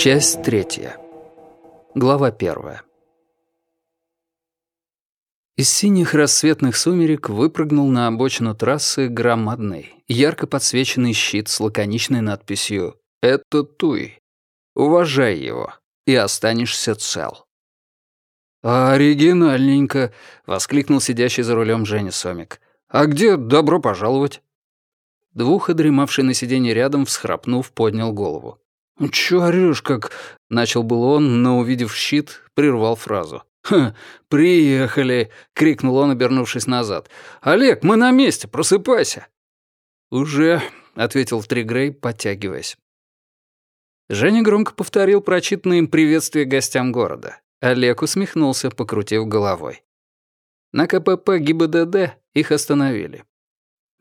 Часть третья. Глава первая. Из синих рассветных сумерек выпрыгнул на обочину трассы громадный, ярко подсвеченный щит с лаконичной надписью «Это Туй. Уважай его, и останешься цел». «Оригинальненько!» — воскликнул сидящий за рулем Женя Сомик. «А где добро пожаловать?» Двух, дремавший на сиденье рядом, всхрапнув, поднял голову. «Чё орёшь, как...» — начал был он, но, увидев щит, прервал фразу. «Ха, приехали!» — крикнул он, обернувшись назад. «Олег, мы на месте, просыпайся!» «Уже», — ответил Тригрей, подтягиваясь. Женя громко повторил прочитанное им приветствие гостям города. Олег усмехнулся, покрутив головой. На КПП ГИБДД их остановили.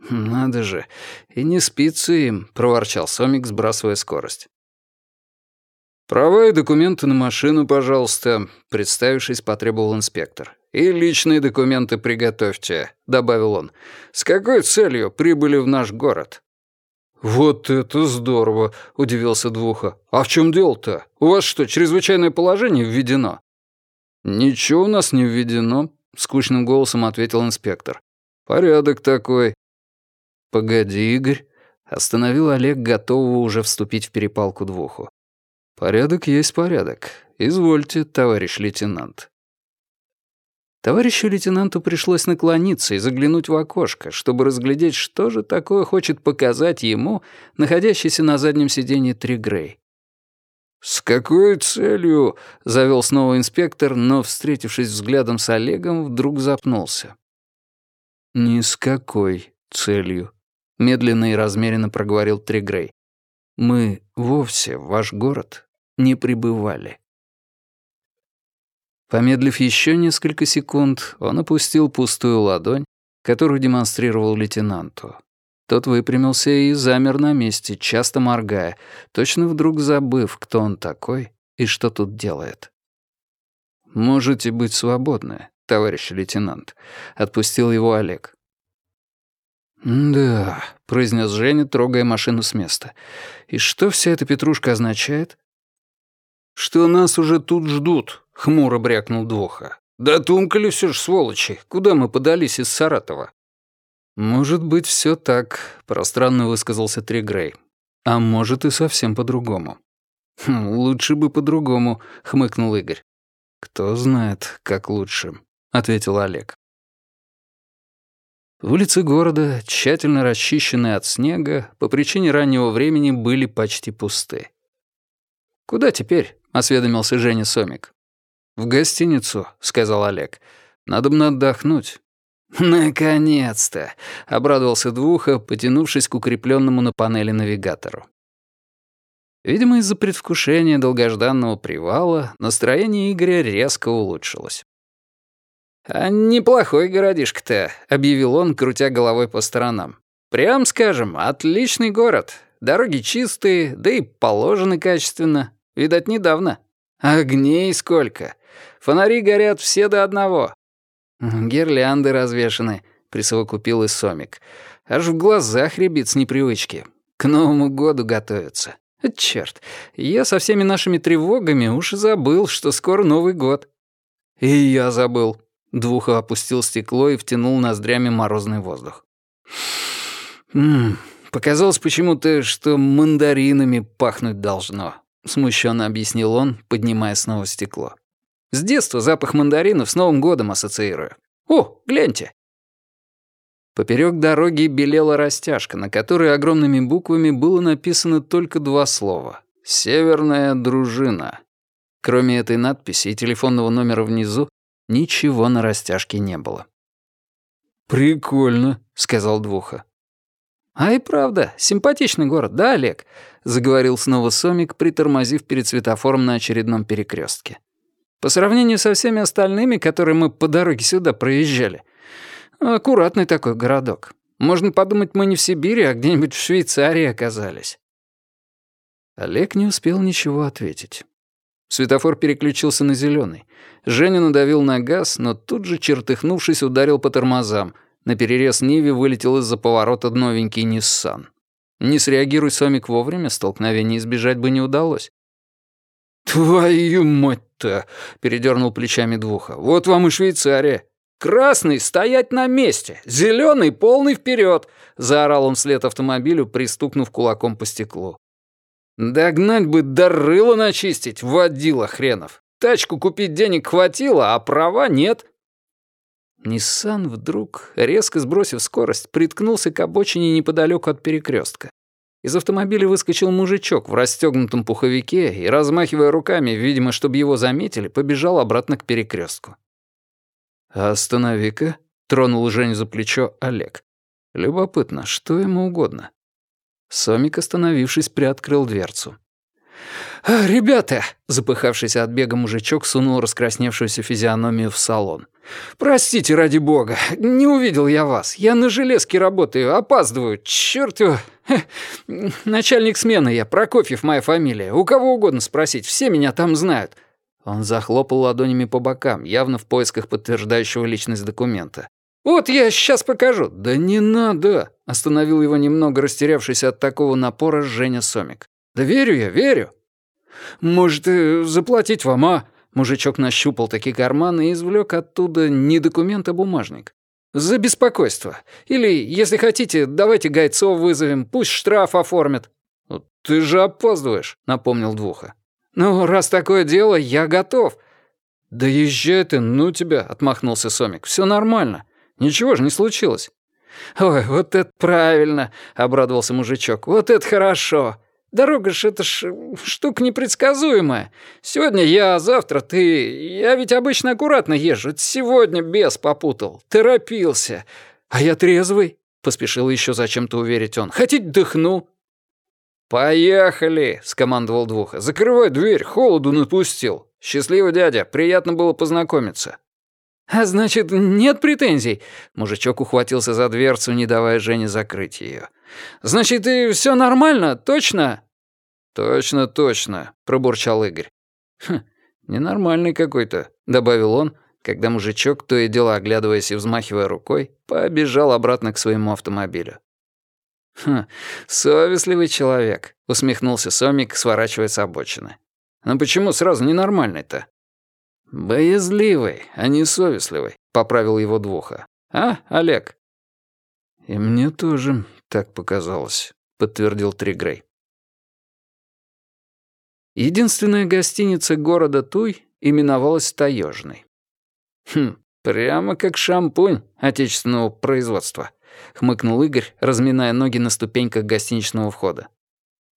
«Надо же, и не спится им», — проворчал Сомик, сбрасывая скорость. «Права и документы на машину, пожалуйста», — представившись, потребовал инспектор. «И личные документы приготовьте», — добавил он. «С какой целью прибыли в наш город?» «Вот это здорово!» — удивился Двуха. «А в чем дело-то? У вас что, чрезвычайное положение введено?» «Ничего у нас не введено», — скучным голосом ответил инспектор. «Порядок такой». «Погоди, Игорь», — остановил Олег, готового уже вступить в перепалку Двуху. «Порядок есть порядок. Извольте, товарищ лейтенант». Товарищу лейтенанту пришлось наклониться и заглянуть в окошко, чтобы разглядеть, что же такое хочет показать ему, находящийся на заднем сиденье Тригрей. «С какой целью?» — завел снова инспектор, но, встретившись взглядом с Олегом, вдруг запнулся. «Ни с какой целью», — медленно и размеренно проговорил Тригрей. «Мы вовсе ваш город не прибывали». Помедлив еще несколько секунд, он опустил пустую ладонь, которую демонстрировал лейтенанту. Тот выпрямился и замер на месте, часто моргая, точно вдруг забыв, кто он такой и что тут делает. «Можете быть свободны, товарищ лейтенант», — отпустил его Олег. «Да», — произнес Женя, трогая машину с места. «И что вся эта петрушка означает?» «Что нас уже тут ждут», — хмуро брякнул Двоха. «Да тумкали все ж, сволочи, куда мы подались из Саратова?» «Может быть, все так», — пространно высказался Тригрей. «А может и совсем по-другому». «Хм, «Лучше бы по-другому», — хмыкнул Игорь. «Кто знает, как лучше», — ответил Олег. Улицы города, тщательно расчищенные от снега, по причине раннего времени были почти пусты. «Куда теперь?» — осведомился Женя Сомик. «В гостиницу», — сказал Олег. «Надо бы отдохнуть. «Наконец-то!» — обрадовался Двуха, потянувшись к укрепленному на панели навигатору. Видимо, из-за предвкушения долгожданного привала настроение Игоря резко улучшилось. «А неплохой городишко-то», — объявил он, крутя головой по сторонам. «Прям скажем, отличный город. Дороги чистые, да и положены качественно. Видать, недавно. Огней сколько. Фонари горят все до одного. «Гирлянды развешаны», — присовокупил и Сомик. «Аж в глазах рябит с непривычки. К Новому году готовятся. Чёрт, я со всеми нашими тревогами уж и забыл, что скоро Новый год». «И я забыл». Двуха опустил стекло и втянул ноздрями морозный воздух. «Ммм, показалось почему-то, что мандаринами пахнуть должно», — смущенно объяснил он, поднимая снова стекло. С детства запах мандаринов с Новым годом ассоциирую. О, гляньте!» Поперек дороги белела растяжка, на которой огромными буквами было написано только два слова «Северная дружина». Кроме этой надписи и телефонного номера внизу, ничего на растяжке не было. «Прикольно», — сказал Двуха. «А и правда, симпатичный город, да, Олег?» — заговорил снова Сомик, притормозив перед светофором на очередном перекрестке. По сравнению со всеми остальными, которые мы по дороге сюда проезжали. Аккуратный такой городок. Можно подумать, мы не в Сибири, а где-нибудь в Швейцарии оказались». Олег не успел ничего ответить. Светофор переключился на зеленый. Женя надавил на газ, но тут же, чертыхнувшись, ударил по тормозам. На перерез Ниве вылетел из-за поворота новенький Ниссан. Не среагируй Сомик вовремя, столкновения избежать бы не удалось. «Твою мать-то!» — передернул плечами двуха. «Вот вам и Швейцария. Красный — стоять на месте, зеленый — полный вперед!» — заорал он вслед автомобилю, пристукнув кулаком по стеклу. «Догнать бы до рыла начистить, водила хренов! Тачку купить денег хватило, а права нет!» Ниссан вдруг, резко сбросив скорость, приткнулся к обочине неподалеку от перекрестка. Из автомобиля выскочил мужичок в расстегнутом пуховике и, размахивая руками, видимо, чтобы его заметили, побежал обратно к перекрестку. «Останови-ка», — тронул Женю за плечо Олег. «Любопытно, что ему угодно». Сомик, остановившись, приоткрыл дверцу. «А, «Ребята!» — запыхавшийся от бега мужичок сунул раскрасневшуюся физиономию в салон. «Простите, ради бога, не увидел я вас. Я на железке работаю, опаздываю. Чёрт его! Начальник смены я, Прокофьев моя фамилия. У кого угодно спросить, все меня там знают». Он захлопал ладонями по бокам, явно в поисках подтверждающего личность документа. «Вот я сейчас покажу». «Да не надо!» — остановил его немного растерявшийся от такого напора Женя Сомик. «Да верю я, верю». «Может, э, заплатить вам, а?» Мужичок нащупал такие карманы и извлек оттуда не документ, а бумажник. «За беспокойство. Или, если хотите, давайте гайцов вызовем, пусть штраф оформят». «Ты же опаздываешь», — напомнил Двуха. «Ну, раз такое дело, я готов». «Да езжай ты, ну тебя», — отмахнулся Сомик. «Все нормально. Ничего же не случилось». «Ой, вот это правильно», — обрадовался мужичок. «Вот это хорошо. Дорога ж это ж штука непредсказуемая. Сегодня я, а завтра ты. Я ведь обычно аккуратно езжу. Сегодня бес попутал. Торопился. А я трезвый. Поспешил еще зачем-то уверить он. Хотите дыхну? «Поехали!» — скомандовал Двуха. «Закрывай дверь, холоду напустил. Счастливый дядя, приятно было познакомиться». «А значит, нет претензий?» Мужичок ухватился за дверцу, не давая Жене закрыть ее. «Значит, и все нормально, точно?» «Точно, точно», — пробурчал Игорь. «Хм, ненормальный какой-то», — добавил он, когда мужичок, то и дело оглядываясь и взмахивая рукой, побежал обратно к своему автомобилю. «Хм, совестливый человек», — усмехнулся Сомик, сворачивая с обочины. «Но почему сразу ненормальный-то?» «Боязливый, а не совестливый», — поправил его Двуха. «А, Олег?» «И мне тоже так показалось», — подтвердил Тригрей. Единственная гостиница города Туй именовалась Таежной. «Хм, прямо как шампунь отечественного производства», — хмыкнул Игорь, разминая ноги на ступеньках гостиничного входа.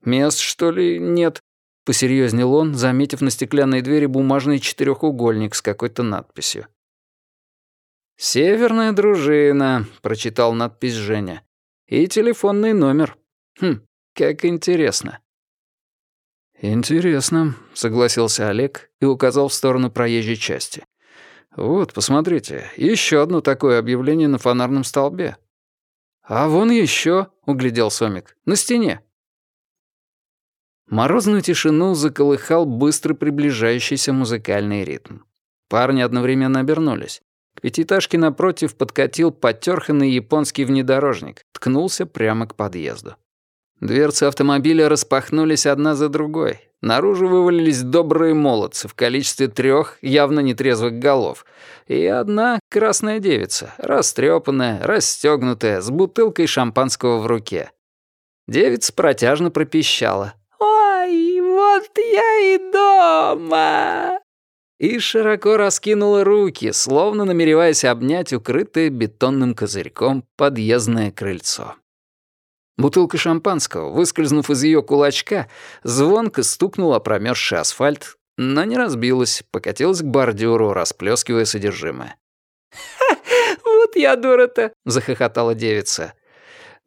«Мест, что ли, нет?» — посерьезнел он, заметив на стеклянной двери бумажный четырехугольник с какой-то надписью. «Северная дружина», — прочитал надпись Женя. «И телефонный номер. Хм, как интересно». «Интересно», — согласился Олег и указал в сторону проезжей части. «Вот, посмотрите, еще одно такое объявление на фонарном столбе». «А вон еще», — углядел Сомик, — «на стене». Морозную тишину заколыхал быстро приближающийся музыкальный ритм. Парни одновременно обернулись. К пятиэтажке напротив подкатил потёрханный японский внедорожник, ткнулся прямо к подъезду. Дверцы автомобиля распахнулись одна за другой. Наружу вывалились добрые молодцы в количестве трех явно нетрезвых голов. И одна красная девица, растрепанная, расстегнутая, с бутылкой шампанского в руке. Девица протяжно пропищала. «Ой, вот я и дома!» И широко раскинула руки, словно намереваясь обнять укрытое бетонным козырьком подъездное крыльцо. Бутылка шампанского, выскользнув из ее кулачка, звонко стукнула промерзший асфальт, но не разбилась, покатилась к бордюру, расплескивая содержимое. «Ха, вот я дура-то!» — захохотала девица.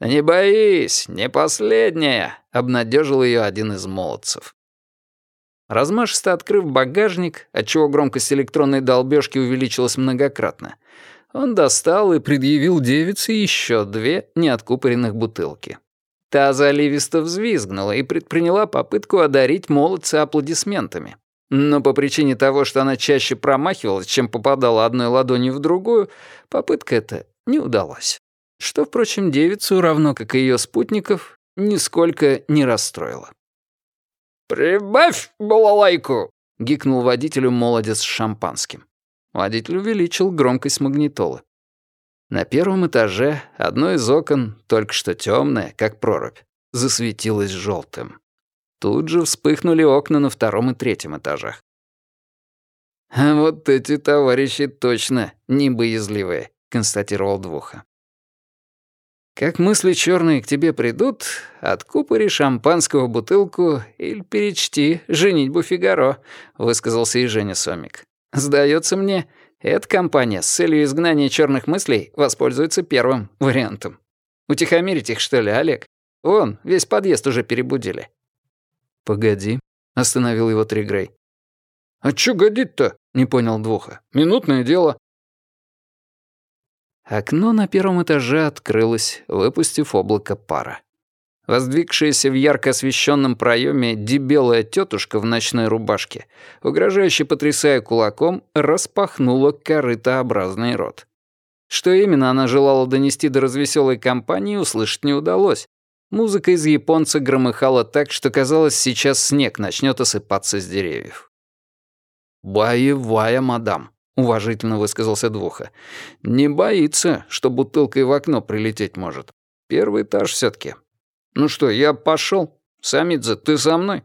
«Да не боись, не последняя», — обнадежил ее один из молодцев. Размашисто открыв багажник, отчего громкость электронной долбежки увеличилась многократно, он достал и предъявил девице еще две неоткупоренных бутылки. Та заливисто взвизгнула и предприняла попытку одарить молодца аплодисментами. Но по причине того, что она чаще промахивалась, чем попадала одной ладонью в другую, попытка эта не удалась что, впрочем, девицу, равно как и ее спутников, нисколько не расстроило. «Прибавь балалайку!» — гикнул водителю молодец с шампанским. Водитель увеличил громкость магнитолы. На первом этаже одно из окон, только что темное, как прорубь, засветилось желтым. Тут же вспыхнули окна на втором и третьем этажах. «А вот эти товарищи точно не боязливые», — констатировал Двуха. «Как мысли черные к тебе придут, откупори шампанского бутылку или перечти «Женитьбу Фигаро», — высказался и Женя Сомик. «Сдается мне, эта компания с целью изгнания черных мыслей воспользуется первым вариантом. Утихомирить их, что ли, Олег? Вон, весь подъезд уже перебудили». «Погоди», — остановил его Тригрей. «А чё годит-то?» — не понял Двуха. «Минутное дело». Окно на первом этаже открылось, выпустив облако пара. Воздвигшаяся в ярко освещенном проеме дебелая тетушка в ночной рубашке, угрожающе потрясая кулаком, распахнула корытообразный рот. Что именно она желала донести до развеселой компании, услышать не удалось. Музыка из японца громыхала так, что казалось, сейчас снег начнет осыпаться с деревьев. «Боевая, мадам», — уважительно высказался Двуха. «Не боится, что бутылкой в окно прилететь может. Первый этаж все таки «Ну что, я пошел. Самидзе, ты со мной?»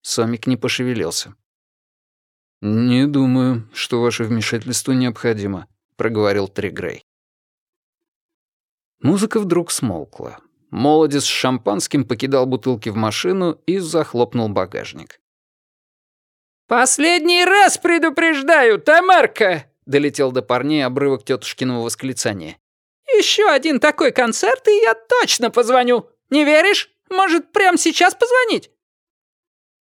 Сомик не пошевелился. «Не думаю, что ваше вмешательство необходимо», — проговорил Тригрей. Музыка вдруг смолкла. Молодец с шампанским покидал бутылки в машину и захлопнул багажник. «Последний раз предупреждаю, Тамарка!» — долетел до парней обрывок тетушкиного восклицания. «Еще один такой концерт, и я точно позвоню. Не веришь? Может, прямо сейчас позвонить?»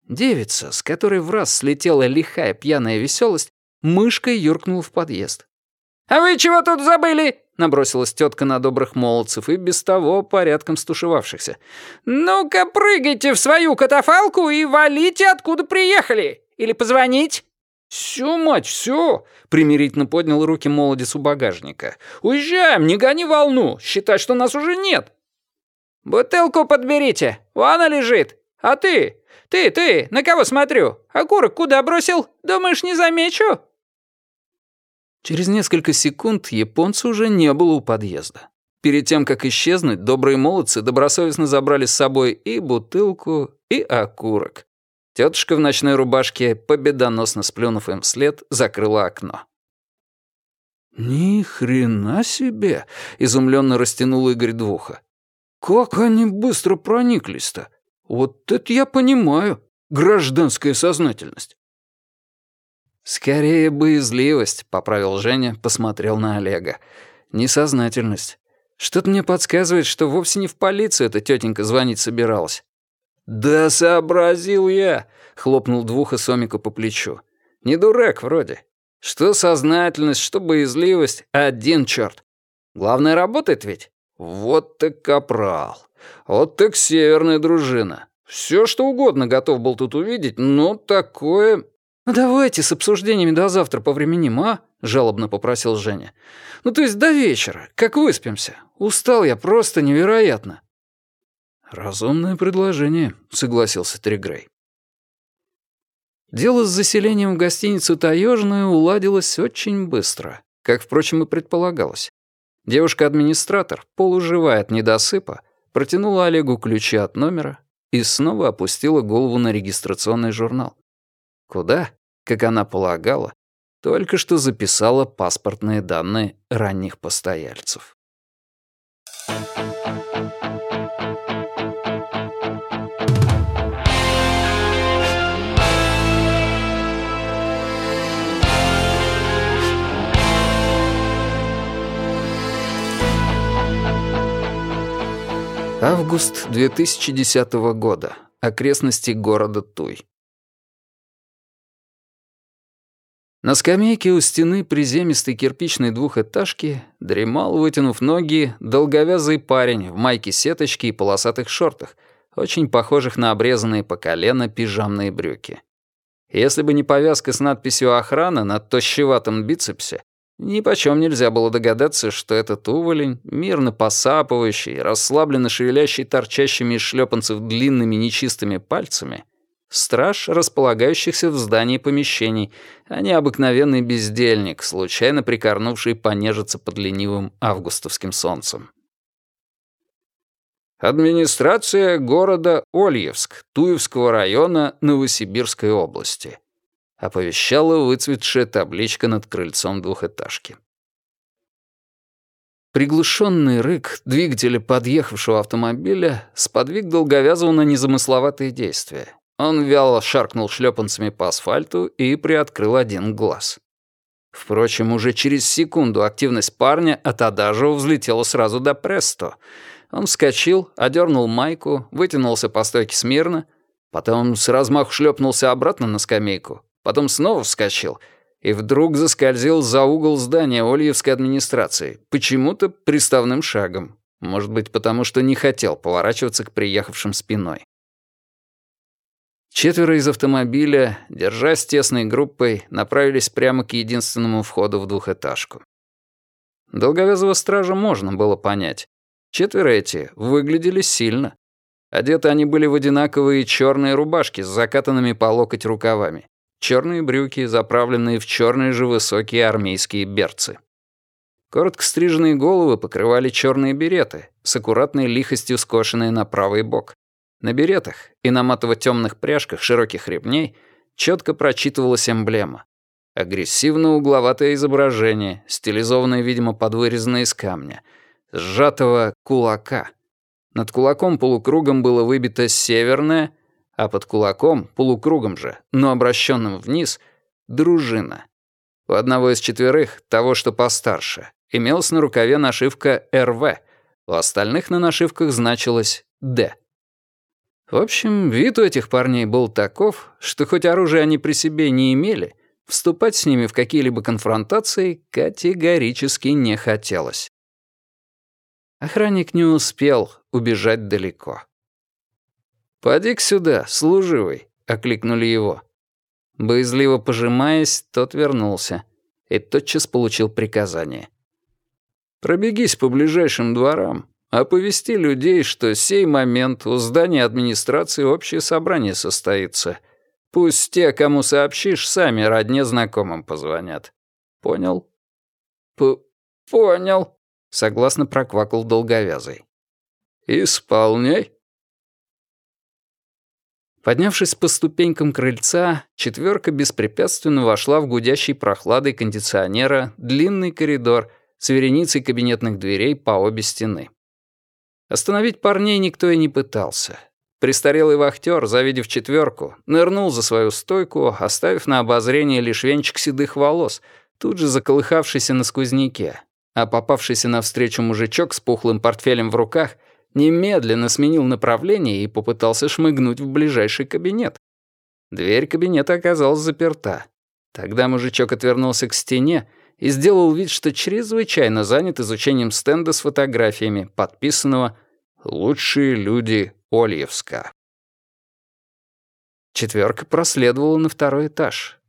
Девица, с которой в раз слетела лихая пьяная веселость, мышкой юркнул в подъезд. «А вы чего тут забыли?» — набросилась тетка на добрых молодцев и без того порядком стушевавшихся. «Ну-ка, прыгайте в свою катафалку и валите, откуда приехали!» Или позвонить?» «Всё, мать, всё!» — примирительно поднял руки молодец у багажника. «Уезжаем, не гони волну! Считай, что нас уже нет!» «Бутылку подберите! Вон она лежит! А ты? Ты, ты, на кого смотрю? Окурок куда бросил? Думаешь, не замечу?» Через несколько секунд японца уже не было у подъезда. Перед тем, как исчезнуть, добрые молодцы добросовестно забрали с собой и бутылку, и окурок. Тетушка в ночной рубашке, победоносно сплюнув им вслед, закрыла окно. «Ни хрена себе!» — изумленно растянул Игорь Двуха. «Как они быстро прониклись-то! Вот это я понимаю! Гражданская сознательность!» «Скорее боязливость», — поправил Женя, посмотрел на Олега. «Несознательность. Что-то мне подсказывает, что вовсе не в полицию эта тетенька звонить собиралась. «Да сообразил я!» — хлопнул двуха Сомика по плечу. «Не дурак вроде. Что сознательность, что боязливость — один черт. Главное, работает ведь? Вот так капрал. Вот так северная дружина. Все, что угодно готов был тут увидеть, но такое...» «Ну давайте с обсуждениями до завтра повременим, а?» — жалобно попросил Женя. «Ну то есть до вечера, как выспимся. Устал я просто невероятно». «Разумное предложение», — согласился Тригрей. Дело с заселением в гостиницу «Таежную» уладилось очень быстро, как, впрочем, и предполагалось. Девушка-администратор, полуживая от недосыпа, протянула Олегу ключи от номера и снова опустила голову на регистрационный журнал. Куда, как она полагала, только что записала паспортные данные ранних постояльцев. Август 2010 года. Окрестности города Туй. На скамейке у стены приземистой кирпичной двухэтажки дремал, вытянув ноги, долговязый парень в майке-сеточке и полосатых шортах, очень похожих на обрезанные по колено пижамные брюки. Если бы не повязка с надписью «Охрана» на тощеватом бицепсе, ни почем нельзя было догадаться, что этот уволень, мирно посапывающий, расслабленно шевелящий торчащими из шлепанцев длинными нечистыми пальцами, Страж располагающихся в здании помещений, а не обыкновенный бездельник, случайно прикорнувший понежиться под ленивым августовским солнцем. Администрация города Ольевск, Туевского района Новосибирской области. Оповещала выцветшая табличка над крыльцом двухэтажки. Приглушенный рык двигателя подъехавшего автомобиля сподвиг Долговязова на незамысловатые действия. Он вяло шаркнул шлепанцами по асфальту и приоткрыл один глаз. Впрочем, уже через секунду активность парня от Адажева взлетела сразу до Престо — он вскочил, одернул майку, вытянулся по стойке смирно, потом с размаху шлепнулся обратно на скамейку, потом снова вскочил и вдруг заскользил за угол здания Ольевской администрации, почему-то приставным шагом. Может быть, потому что не хотел поворачиваться к приехавшим спиной. Четверо из автомобиля, держась тесной группой, направились прямо к единственному входу в двухэтажку. Долговязого стража можно было понять. Четверо эти выглядели сильно. Одеты они были в одинаковые черные рубашки с закатанными по локоть рукавами, черные брюки, заправленные в черные же высокие армейские берцы. Коротко стриженные головы покрывали черные береты, с аккуратной лихостью скошенные на правый бок. На беретах и на матово-темных пряжках широких ремней четко прочитывалась эмблема. Агрессивно-угловатое изображение, стилизованное, видимо, под вырезанное из камня — сжатого кулака. Над кулаком полукругом было выбито северное, а под кулаком, полукругом же, но обращенным вниз, дружина. У одного из четверых, того, что постарше, имелась на рукаве нашивка «РВ», у остальных на нашивках значилось «Д». В общем, вид у этих парней был таков, что хоть оружие они при себе не имели, вступать с ними в какие-либо конфронтации категорически не хотелось. Охранник не успел убежать далеко. «Поди-ка сюда, служивый», — окликнули его. Боязливо пожимаясь, тот вернулся и тотчас получил приказание. «Пробегись по ближайшим дворам, оповести людей, что сей момент у здания администрации общее собрание состоится. Пусть те, кому сообщишь, сами родне знакомым позвонят. Понял?» П «Понял», Согласно проквакал долговязый. «Исполняй». Поднявшись по ступенькам крыльца, четверка беспрепятственно вошла в гудящий прохладой кондиционера длинный коридор с вереницей кабинетных дверей по обе стены. Остановить парней никто и не пытался. Престарелый вахтер, завидев четверку, нырнул за свою стойку, оставив на обозрение лишь венчик седых волос, тут же заколыхавшийся на сквозняке, а попавшийся навстречу мужичок с пухлым портфелем в руках немедленно сменил направление и попытался шмыгнуть в ближайший кабинет. Дверь кабинета оказалась заперта. Тогда мужичок отвернулся к стене и сделал вид, что чрезвычайно занят изучением стенда с фотографиями, подписанного «Лучшие люди Ольевска». Четверка проследовала на второй этаж.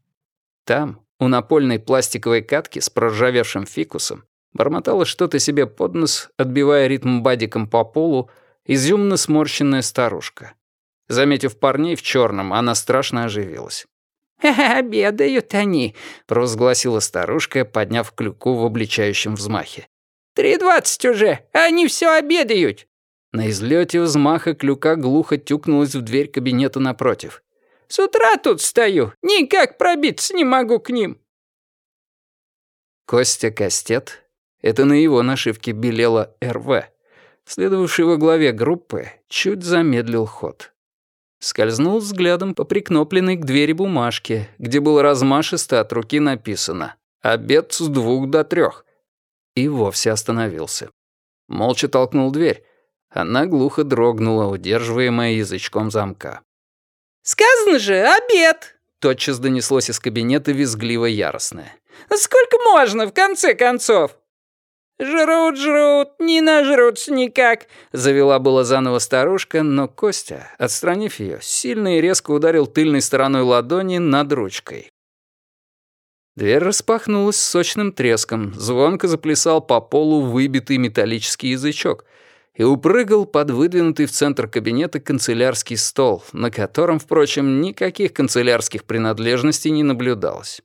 Там, у напольной пластиковой катки с проржавевшим фикусом, Бормотала что-то себе под нос, отбивая ритм бадиком по полу, изюмно сморщенная старушка. Заметив парней в черном, она страшно оживилась. «Обедают они», — провозгласила старушка, подняв клюку в обличающем взмахе. «Три двадцать уже, они все обедают». На излете взмаха клюка глухо тюкнулась в дверь кабинета напротив. «С утра тут стою, никак пробиться не могу к ним». Костя Кастет это на его нашивке белело «РВ». Следовавший во главе группы чуть замедлил ход. Скользнул взглядом по прикнопленной к двери бумажке, где было размашисто от руки написано «Обед с двух до трех». И вовсе остановился. Молча толкнул дверь. Она глухо дрогнула, удерживаемая язычком замка. «Сказано же, обед!» Тотчас донеслось из кабинета визгливо яростное. «Сколько можно, в конце концов?» «Жрут, жрут, не нажрутся никак», — завела была заново старушка, но Костя, отстранив ее, сильно и резко ударил тыльной стороной ладони над ручкой. Дверь распахнулась с сочным треском, звонко заплясал по полу выбитый металлический язычок, и упрыгал под выдвинутый в центр кабинета канцелярский стол, на котором, впрочем, никаких канцелярских принадлежностей не наблюдалось.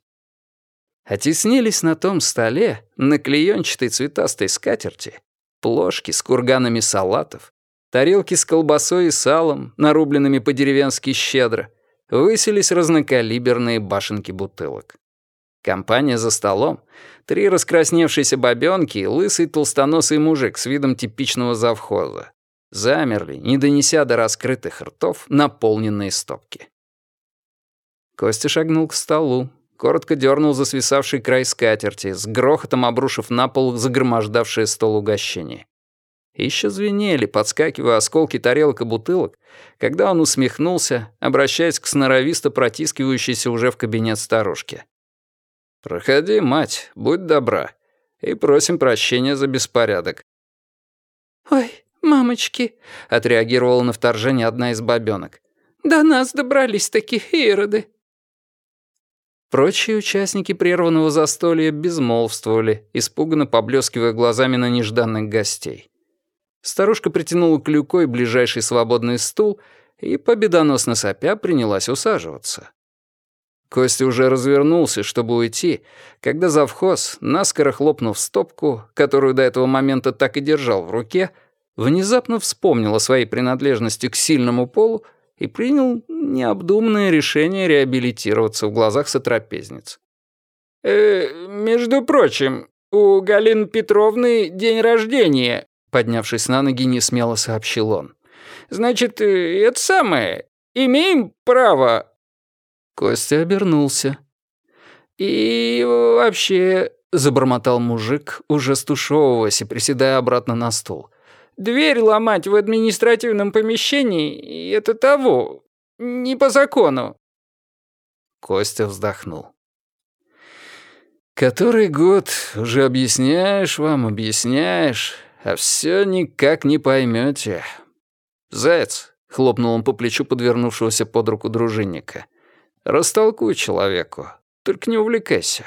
Оттеснились на том столе, на клеенчатой цветастой скатерти, плошки с курганами салатов, тарелки с колбасой и салом, нарубленными по-деревенски щедро, высились разнокалиберные башенки бутылок. Компания за столом, три раскрасневшиеся бабёнки и лысый толстоносый мужик с видом типичного завхоза. Замерли, не донеся до раскрытых ртов наполненные стопки. Костя шагнул к столу, коротко дернул за свисавший край скатерти, с грохотом обрушив на пол загромождавшее стол угощение. Еще звенели, подскакивая осколки тарелок и бутылок, когда он усмехнулся, обращаясь к сноровисто протискивающейся уже в кабинет старушке. «Проходи, мать, будь добра, и просим прощения за беспорядок». «Ой, мамочки», — отреагировала на вторжение одна из бабёнок. «До нас добрались такие ироды». Прочие участники прерванного застолья безмолвствовали, испуганно поблескивая глазами на нежданных гостей. Старушка притянула клюкой ближайший свободный стул и, победоносно сопя, принялась усаживаться. Костя уже развернулся, чтобы уйти, когда завхоз, наскоро хлопнув стопку, которую до этого момента так и держал в руке, внезапно вспомнил о своей принадлежности к сильному полу и принял необдуманное решение реабилитироваться в глазах сотрапезниц. «Э, «Между прочим, у Галины Петровны день рождения», поднявшись на ноги, несмело сообщил он. «Значит, э, это самое, имеем право Костя обернулся. «И вообще...» — забормотал мужик, уже стушевываясь и приседая обратно на стул. «Дверь ломать в административном помещении — это того, не по закону». Костя вздохнул. «Который год уже объясняешь вам, объясняешь, а все никак не поймете. «Заяц», — хлопнул он по плечу подвернувшегося под руку дружинника, — Растолкуй человеку, только не увлекайся».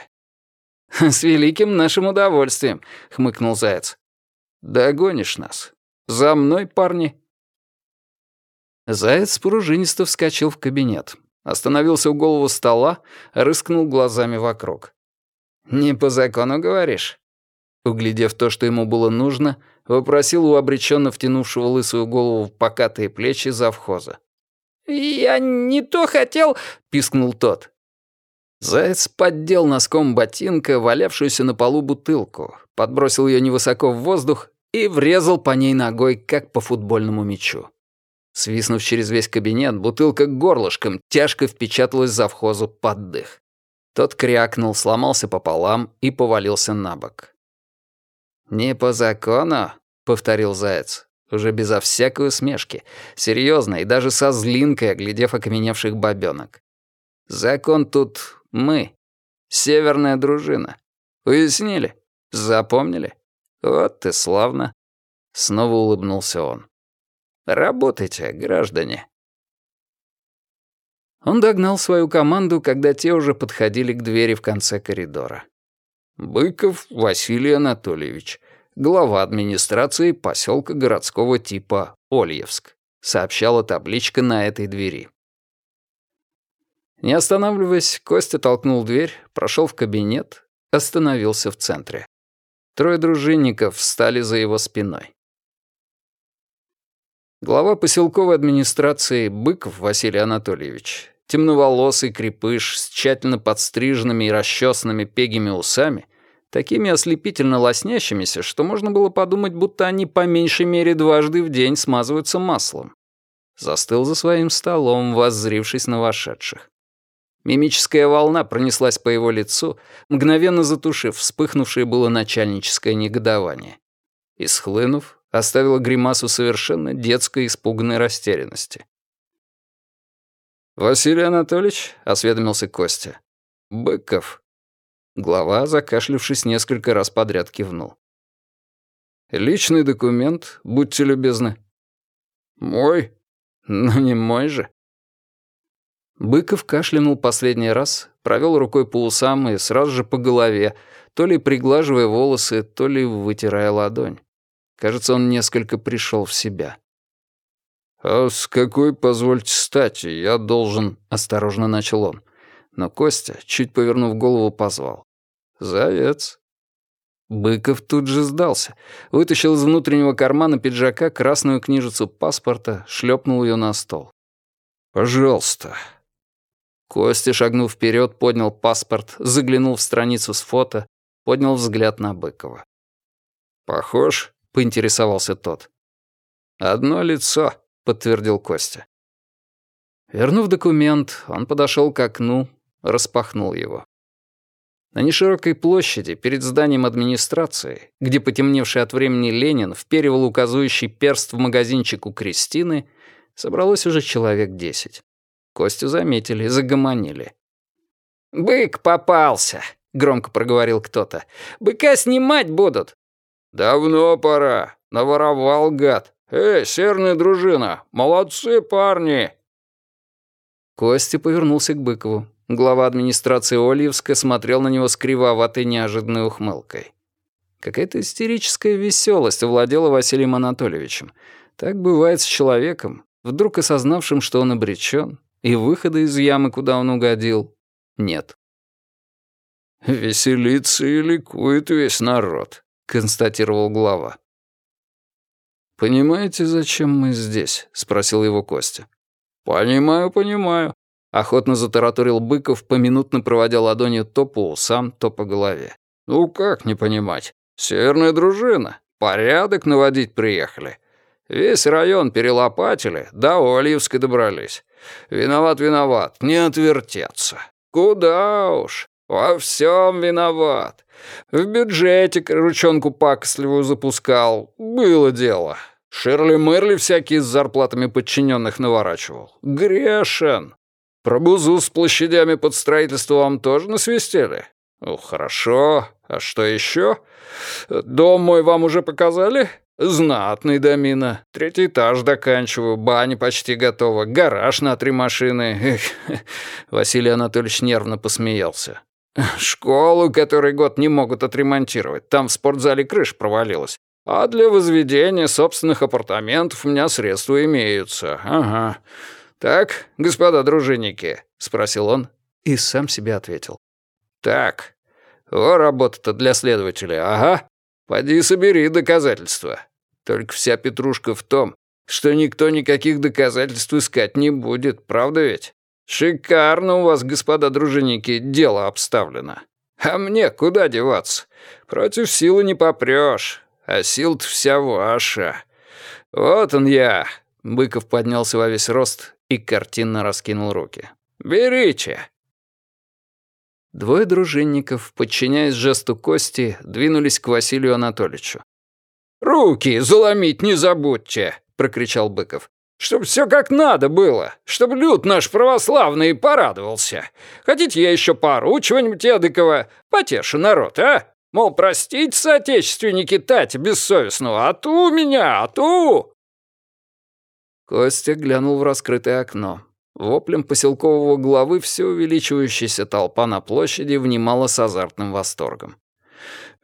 «С великим нашим удовольствием», — хмыкнул Заяц. «Догонишь нас. За мной, парни». Заяц пружинисто вскочил в кабинет. Остановился у голову стола, рыскнул глазами вокруг. «Не по закону, говоришь?» Углядев то, что ему было нужно, вопросил у обреченно втянувшего лысую голову в покатые плечи завхоза. «Я не то хотел...» — пискнул тот. Заяц поддел носком ботинка валявшуюся на полу бутылку, подбросил ее невысоко в воздух и врезал по ней ногой, как по футбольному мячу. Свиснув через весь кабинет, бутылка горлышком тяжко впечаталась завхозу под дых. Тот крякнул, сломался пополам и повалился на бок. «Не по закону», — повторил Заяц уже безо всякой усмешки, серьезно и даже со злинкой, оглядев окаменевших бабёнок. «Закон тут мы, северная дружина. Уяснили? Запомнили? Вот и славно». Снова улыбнулся он. «Работайте, граждане». Он догнал свою команду, когда те уже подходили к двери в конце коридора. «Быков Василий Анатольевич», глава администрации поселка городского типа Ольевск, сообщала табличка на этой двери. Не останавливаясь, Костя толкнул дверь, прошел в кабинет, остановился в центре. Трое дружинников встали за его спиной. Глава поселковой администрации Быков Василий Анатольевич, темноволосый крепыш с тщательно подстриженными и расчесанными пегими усами, такими ослепительно лоснящимися, что можно было подумать, будто они по меньшей мере дважды в день смазываются маслом. Застыл за своим столом, воззрившись на вошедших. Мимическая волна пронеслась по его лицу, мгновенно затушив вспыхнувшее было начальническое негодование. И, схлынув, оставила гримасу совершенно детской испуганной растерянности. «Василий Анатольевич?» — осведомился Костя. «Быков», Глава, закашлявшись несколько раз подряд, кивнул. «Личный документ, будьте любезны». «Мой? Ну не мой же». Быков кашлянул последний раз, провел рукой по усам и сразу же по голове, то ли приглаживая волосы, то ли вытирая ладонь. Кажется, он несколько пришел в себя. «А с какой, позвольте, стати я должен...» — осторожно начал он. Но Костя, чуть повернув голову, позвал. «Заяц». Быков тут же сдался. Вытащил из внутреннего кармана пиджака красную книжицу паспорта, шлепнул ее на стол. «Пожалуйста». Костя, шагнув вперед, поднял паспорт, заглянул в страницу с фото, поднял взгляд на Быкова. «Похож?» — поинтересовался тот. «Одно лицо», — подтвердил Костя. Вернув документ, он подошел к окну, распахнул его. На неширокой площади перед зданием администрации, где потемневший от времени Ленин вперивал указующий перст в магазинчик у Кристины, собралось уже человек десять. Костю заметили, загомонили. «Бык попался», — громко проговорил кто-то. «Быка снимать будут». «Давно пора. Наворовал, гад. Эй, серная дружина, молодцы парни!» Костя повернулся к Быкову. Глава администрации Ольевска смотрел на него с кривоватой неожиданной ухмылкой. Какая-то истерическая веселость овладела Василием Анатольевичем. Так бывает с человеком, вдруг осознавшим, что он обречен, и выхода из ямы, куда он угодил, нет. «Веселится и ликует весь народ», — констатировал глава. «Понимаете, зачем мы здесь?» — спросил его Костя. «Понимаю, понимаю. Охотно затараторил Быков, поминутно проводя ладонью то по усам, то по голове. «Ну как не понимать? Северная дружина. Порядок наводить приехали. Весь район перелопатили, до Ольевска добрались. Виноват, виноват, не отвертеться. Куда уж, во всем виноват. В бюджете ручонку пакостливую запускал. Было дело. Шерли-мерли всякие с зарплатами подчиненных наворачивал. Грешен. Про бузу с площадями под строительство вам тоже насвистели? Ну, хорошо. А что еще? Дом мой вам уже показали? Знатный домина. Третий этаж доканчиваю, баня почти готова, гараж на три машины. Эх, Василий Анатольевич нервно посмеялся. Школу, который год не могут отремонтировать. Там в спортзале крыша провалилась. А для возведения собственных апартаментов у меня средства имеются. Ага. «Так, господа дружинники?» — спросил он и сам себе ответил. «Так, о, работа-то для следователя, ага. Поди собери доказательства. Только вся петрушка в том, что никто никаких доказательств искать не будет, правда ведь? Шикарно у вас, господа дружинники, дело обставлено. А мне куда деваться? Против силы не попрёшь, а сил-то вся ваша. Вот он я». Быков поднялся во весь рост и картинно раскинул руки. «Берите!» Двое дружинников, подчиняясь жесту Кости, двинулись к Василию Анатольевичу. «Руки заломить не забудьте!» — прокричал Быков. «Чтоб все как надо было, чтоб люд наш православный порадовался. Хотите, я еще пару чего-нибудь эдакого? Потешу народ, а? Мол, простите, соотечественники Тати бессовестного, а ту меня, а ту!» Костя глянул в раскрытое окно. Воплем поселкового главы все увеличивающаяся толпа на площади внимала с азартным восторгом.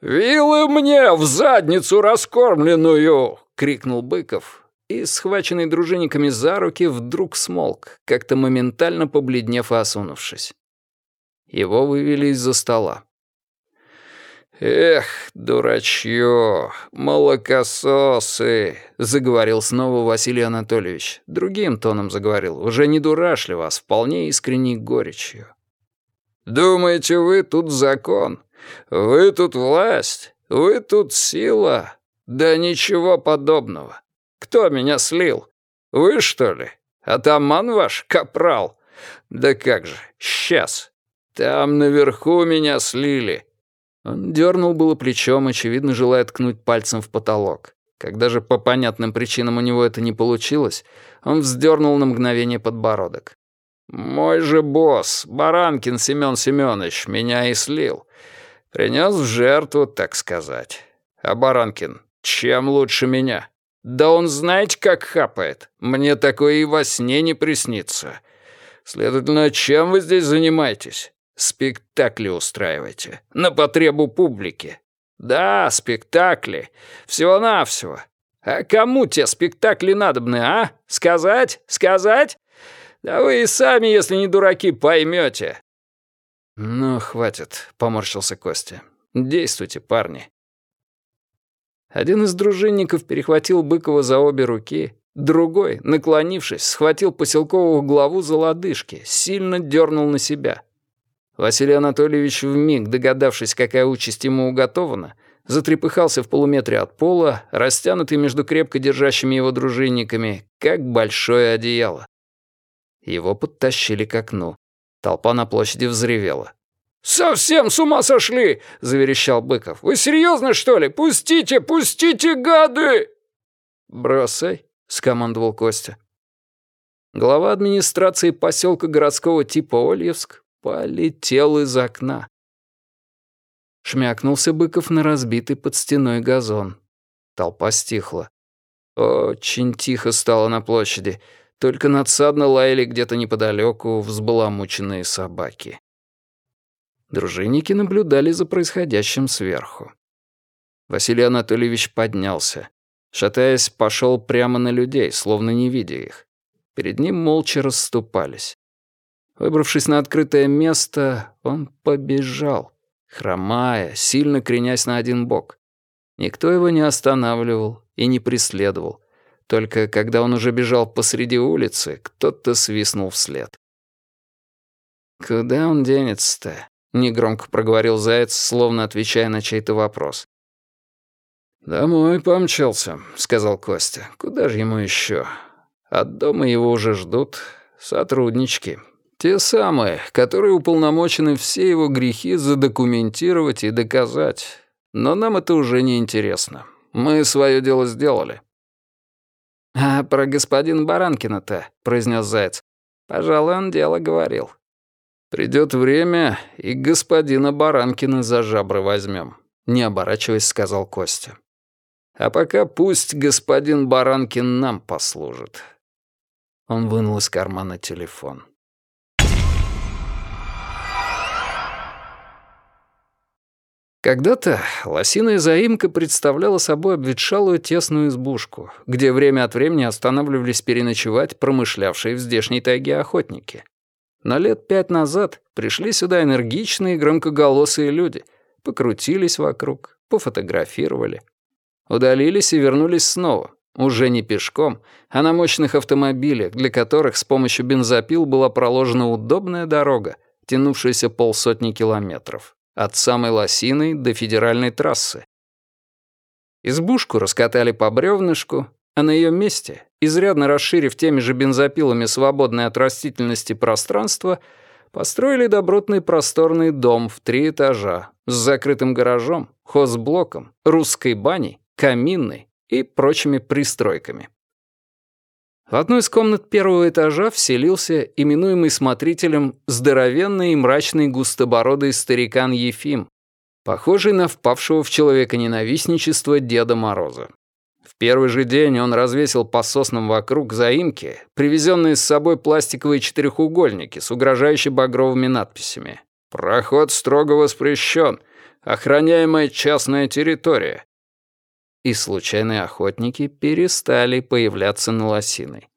«Вилы мне в задницу раскормленную!» — крикнул Быков. И, схваченный дружинниками за руки, вдруг смолк, как-то моментально побледнев и осунувшись. Его вывели из-за стола. «Эх, дурачье, молокососы!» — заговорил снова Василий Анатольевич. Другим тоном заговорил, уже не дурашливо, а с вполне искренней горечью. «Думаете, вы тут закон? Вы тут власть? Вы тут сила? Да ничего подобного. Кто меня слил? Вы, что ли? Атаман ваш, капрал? Да как же, сейчас. Там наверху меня слили». Он дернул было плечом, очевидно, желая ткнуть пальцем в потолок. Когда же по понятным причинам у него это не получилось, он вздернул на мгновение подбородок. «Мой же босс, Баранкин Семен Семенович, меня и слил. Принес в жертву, так сказать. А Баранкин, чем лучше меня? Да он знаете, как хапает. Мне такое и во сне не приснится. Следовательно, чем вы здесь занимаетесь? Спектакли устраивайте. На потребу публики. Да, спектакли. Всего-навсего. А кому те спектакли надобны, а? Сказать? Сказать? Да вы и сами, если не дураки, поймете. «Ну, хватит», — поморщился Костя. «Действуйте, парни». Один из дружинников перехватил Быкова за обе руки, другой, наклонившись, схватил поселкового главу за лодыжки, сильно дернул на себя. Василий Анатольевич вмиг, догадавшись, какая участь ему уготована, затрепыхался в полуметре от пола, растянутый между крепко держащими его дружинниками, как большое одеяло. Его подтащили к окну. Толпа на площади взревела. «Совсем с ума сошли!» — заверещал Быков. «Вы серьезно, что ли? Пустите, пустите, гады!» «Бросай», — скомандовал Костя. Глава администрации поселка городского типа Ольевск полетел из окна. Шмякнулся Быков на разбитый под стеной газон. Толпа стихла. Очень тихо стало на площади. Только надсадно лаяли где-то неподалеку взбаламученные собаки. Дружинники наблюдали за происходящим сверху. Василий Анатольевич поднялся. Шатаясь, пошел прямо на людей, словно не видя их. Перед ним молча расступались. Выбравшись на открытое место, он побежал, хромая, сильно кренясь на один бок. Никто его не останавливал и не преследовал. Только когда он уже бежал посреди улицы, кто-то свистнул вслед. «Куда он денется-то?» — негромко проговорил Заяц, словно отвечая на чей-то вопрос. «Домой помчался», — сказал Костя. «Куда же ему еще? От дома его уже ждут сотруднички. Те самые, которые уполномочены все его грехи задокументировать и доказать. Но нам это уже не интересно. Мы свое дело сделали. «А про господина Баранкина-то», — произнес Заяц. «Пожалуй, он дело говорил». «Придет время, и господина Баранкина за жабры возьмем», — не оборачиваясь, сказал Костя. «А пока пусть господин Баранкин нам послужит». Он вынул из кармана телефон. Когда-то лосиная заимка представляла собой обветшалую тесную избушку, где время от времени останавливались переночевать промышлявшие в здешней тайге охотники. Но лет пять назад пришли сюда энергичные громкоголосые люди, покрутились вокруг, пофотографировали. Удалились и вернулись снова, уже не пешком, а на мощных автомобилях, для которых с помощью бензопил была проложена удобная дорога, тянувшаяся полсотни километров от самой Лосиной до федеральной трассы. Избушку раскатали по бревнышку, а на ее месте, изрядно расширив теми же бензопилами свободное от растительности пространство, построили добротный просторный дом в три этажа с закрытым гаражом, хозблоком, русской баней, каминной и прочими пристройками. В одну из комнат первого этажа вселился именуемый смотрителем здоровенный и мрачный густобородый старикан Ефим, похожий на впавшего в человека-ненавистничество Деда Мороза. В первый же день он развесил по соснам вокруг заимки, привезенные с собой пластиковые четырехугольники с угрожающе багровыми надписями. «Проход строго воспрещен. Охраняемая частная территория и случайные охотники перестали появляться на лосиной.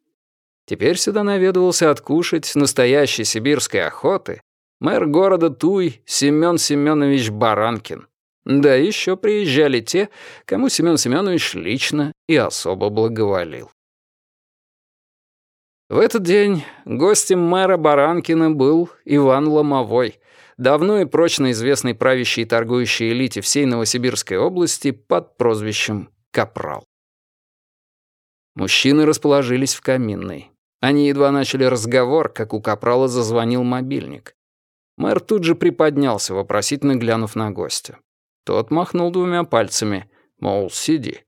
Теперь сюда наведывался откушать настоящей сибирской охоты мэр города Туй Семен Семенович Баранкин. Да еще приезжали те, кому Семен Семенович лично и особо благоволил. В этот день гостем мэра Баранкина был Иван Ломовой, давно и прочно известный правящей и торгующей элите всей Новосибирской области под прозвищем Капрал. Мужчины расположились в каминной. Они едва начали разговор, как у Капрала зазвонил мобильник. Мэр тут же приподнялся, вопросительно глянув на гостя. Тот махнул двумя пальцами, мол, сиди.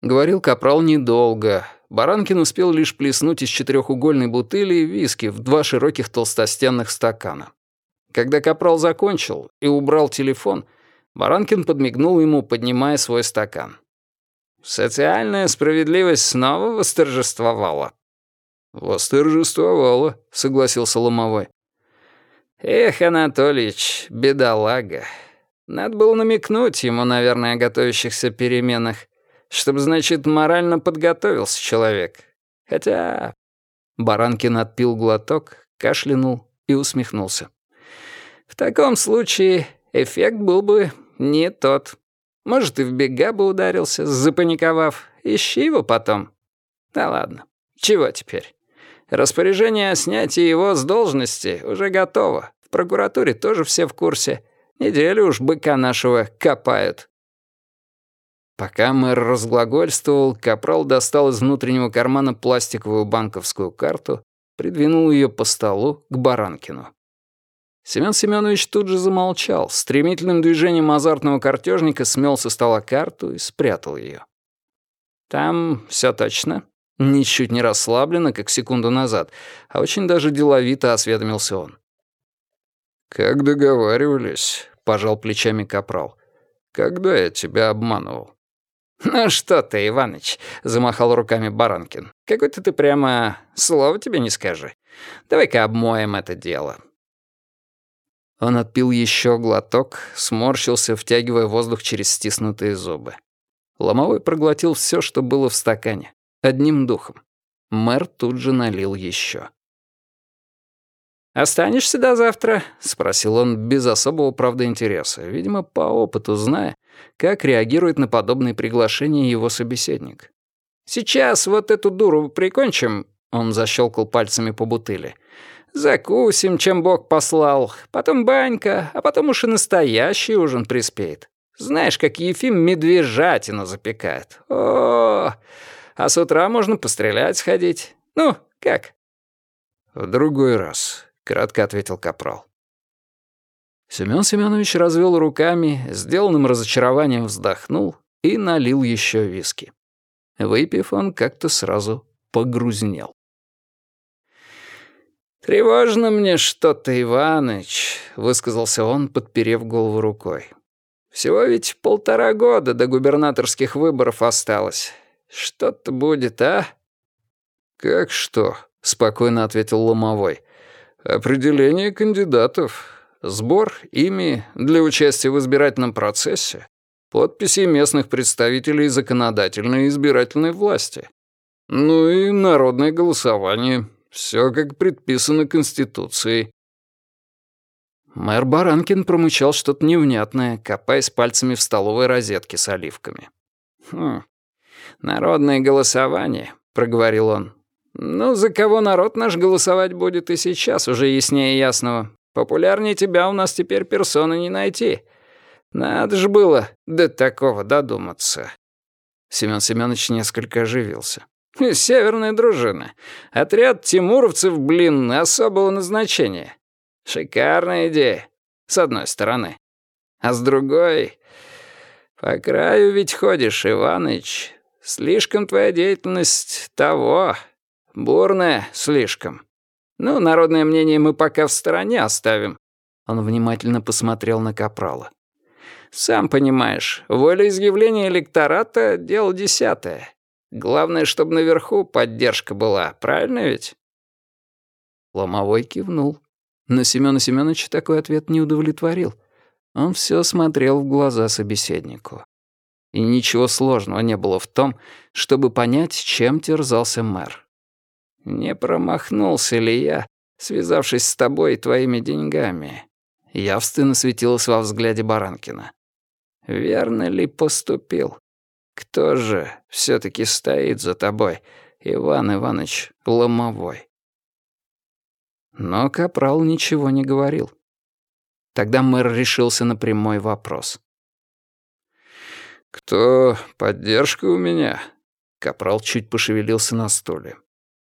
Говорил Капрал недолго. Баранкин успел лишь плеснуть из четырехугольной бутыли виски в два широких толстостенных стакана. Когда Капрал закончил и убрал телефон, Баранкин подмигнул ему, поднимая свой стакан. «Социальная справедливость снова восторжествовала». «Восторжествовала», — согласился Ломовой. «Эх, Анатольевич, бедолага. Надо было намекнуть ему, наверное, о готовящихся переменах, чтобы, значит, морально подготовился человек. Хотя...» Баранкин отпил глоток, кашлянул и усмехнулся. «В таком случае эффект был бы не тот. Может, и в бега бы ударился, запаниковав. Ищи его потом. Да ладно. Чего теперь? Распоряжение о снятии его с должности уже готово. В прокуратуре тоже все в курсе. Неделю уж быка нашего копают. Пока мэр разглагольствовал, Капрал достал из внутреннего кармана пластиковую банковскую карту, придвинул ее по столу к Баранкину. Семен Семенович тут же замолчал, стремительным движением азартного картежника смел со стола карту и спрятал ее. «Там все точно?» Ничуть не расслабленно, как секунду назад, а очень даже деловито осведомился он. «Как договаривались», — пожал плечами Капрал. «Когда я тебя обманывал?» «Ну что ты, Иваныч», — замахал руками Баранкин. «Какой-то ты прямо... Слово тебе не скажи. Давай-ка обмоем это дело». Он отпил еще глоток, сморщился, втягивая воздух через стиснутые зубы. Ломовой проглотил все, что было в стакане. Одним духом. Мэр тут же налил еще. «Останешься до завтра?» — спросил он без особого, правда, интереса, видимо, по опыту зная, как реагирует на подобные приглашения его собеседник. «Сейчас вот эту дуру прикончим», — он защелкал пальцами по бутыли, — Закусим, чем Бог послал. Потом банька, а потом уж и настоящий ужин приспеет. Знаешь, как Ефим медвежатину запекает. О, а с утра можно пострелять сходить. Ну, как?» «В другой раз», — кратко ответил Капрал. Семён Семёнович развел руками, сделанным разочарованием вздохнул и налил еще виски. Выпив, он как-то сразу погрузнел. «Тревожно мне что-то, Иваныч», — высказался он, подперев голову рукой. «Всего ведь полтора года до губернаторских выборов осталось. Что-то будет, а?» «Как что?» — спокойно ответил Ломовой. «Определение кандидатов, сбор ими для участия в избирательном процессе, подписи местных представителей законодательной и избирательной власти. Ну и народное голосование». Все как предписано Конституцией». Мэр Баранкин промычал что-то невнятное, копаясь пальцами в столовой розетке с оливками. «Хм, народное голосование», — проговорил он. «Ну, за кого народ наш голосовать будет и сейчас уже яснее ясного. Популярнее тебя у нас теперь персоны не найти. Надо же было до такого додуматься». Семён Семёнович несколько оживился. Северная дружина. Отряд тимуровцев, блин, особого назначения. Шикарная идея, с одной стороны. А с другой... По краю ведь ходишь, Иваныч. Слишком твоя деятельность того. Бурная слишком. Ну, народное мнение мы пока в стороне оставим. Он внимательно посмотрел на Капрала. Сам понимаешь, волеизъявление электората — дело десятое. Главное, чтобы наверху поддержка была, правильно ведь?» Ломовой кивнул. Но Семёна Семёновича такой ответ не удовлетворил. Он все смотрел в глаза собеседнику. И ничего сложного не было в том, чтобы понять, чем терзался мэр. «Не промахнулся ли я, связавшись с тобой и твоими деньгами?» Явственно светилось во взгляде Баранкина. «Верно ли поступил?» Кто же все-таки стоит за тобой, Иван Иванович Ломовой?» Но Капрал ничего не говорил. Тогда мэр решился на прямой вопрос. «Кто поддержка у меня?» Капрал чуть пошевелился на стуле.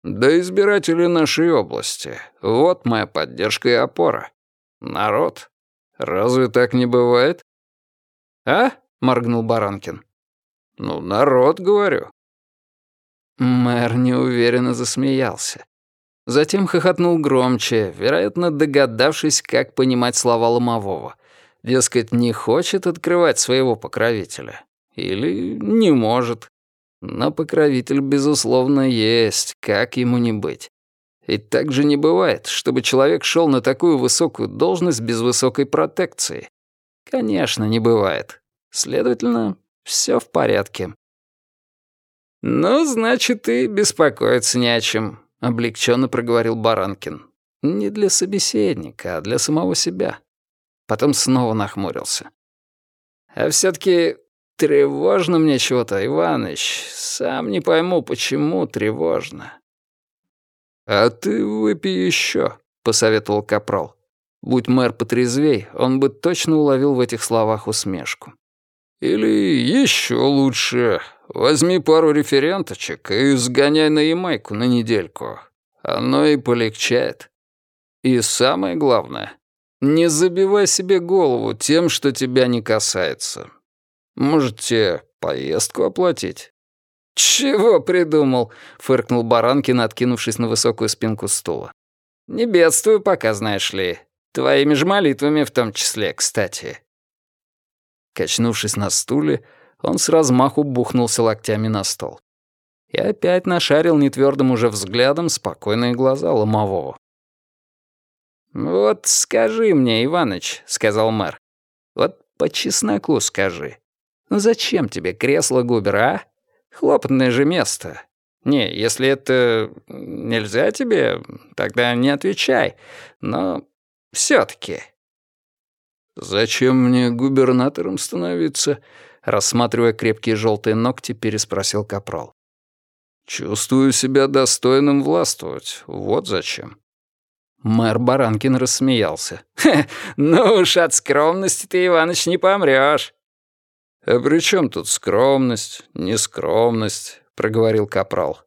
«Да избиратели нашей области. Вот моя поддержка и опора. Народ. Разве так не бывает?» «А?» — моргнул Баранкин. «Ну, народ, говорю». Мэр неуверенно засмеялся. Затем хохотнул громче, вероятно, догадавшись, как понимать слова Ломового. Дескать, не хочет открывать своего покровителя. Или не может. Но покровитель, безусловно, есть, как ему не быть. Ведь так же не бывает, чтобы человек шел на такую высокую должность без высокой протекции. Конечно, не бывает. Следовательно, все в порядке. «Ну, значит, и беспокоиться не о чем», — облегченно проговорил Баранкин. «Не для собеседника, а для самого себя». Потом снова нахмурился. «А все таки тревожно мне чего-то, Иваныч. Сам не пойму, почему тревожно». «А ты выпей еще», — посоветовал Капрал. Будь мэр потрезвей, он бы точно уловил в этих словах усмешку. «Или еще лучше, возьми пару референточек и сгоняй на Ямайку на недельку. Оно и полегчает. И самое главное, не забивай себе голову тем, что тебя не касается. Можете поездку оплатить?» «Чего придумал?» — фыркнул Баранкин, откинувшись на высокую спинку стула. «Не бедствую пока, знаешь ли. Твоими же молитвами в том числе, кстати». Качнувшись на стуле, он с размаху бухнулся локтями на стол. И опять нашарил нетвёрдым уже взглядом спокойные глаза ломового. «Вот скажи мне, Иваныч», — сказал мэр, — «вот по чесноку скажи, ну зачем тебе кресло Губера, а? Хлопотное же место. Не, если это нельзя тебе, тогда не отвечай. Но все таки «Зачем мне губернатором становиться?» Рассматривая крепкие желтые ногти, переспросил Капрал. «Чувствую себя достойным властвовать. Вот зачем». Мэр Баранкин рассмеялся. «Хе, ну уж от скромности ты, Иваныч, не помрёшь. «А при чем тут скромность, нескромность?» — проговорил Капрал.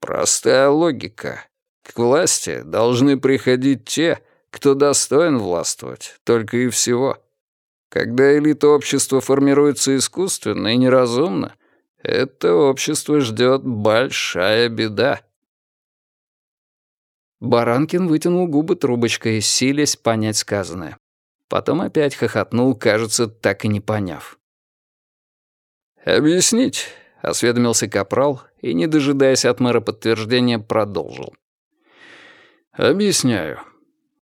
«Простая логика. К власти должны приходить те, кто достоин властвовать, только и всего. Когда элита общества формируется искусственно и неразумно, это общество ждет большая беда». Баранкин вытянул губы трубочкой, силясь понять сказанное. Потом опять хохотнул, кажется, так и не поняв. «Объяснить?» — осведомился Капрал и, не дожидаясь от мэра подтверждения, продолжил. «Объясняю.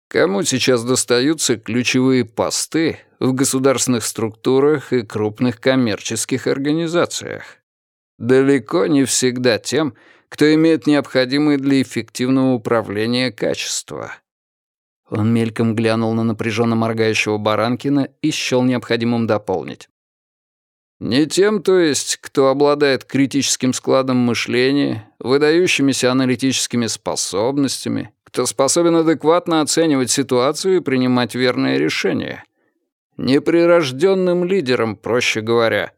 Кому сейчас достаются ключевые посты в государственных структурах и крупных коммерческих организациях? Далеко не всегда тем, кто имеет необходимые для эффективного управления качества». Он мельком глянул на напряженно моргающего Баранкина и счёл необходимым дополнить. Не тем, то есть, кто обладает критическим складом мышления, выдающимися аналитическими способностями, кто способен адекватно оценивать ситуацию и принимать верные решения. Неприрожденным лидером, проще говоря.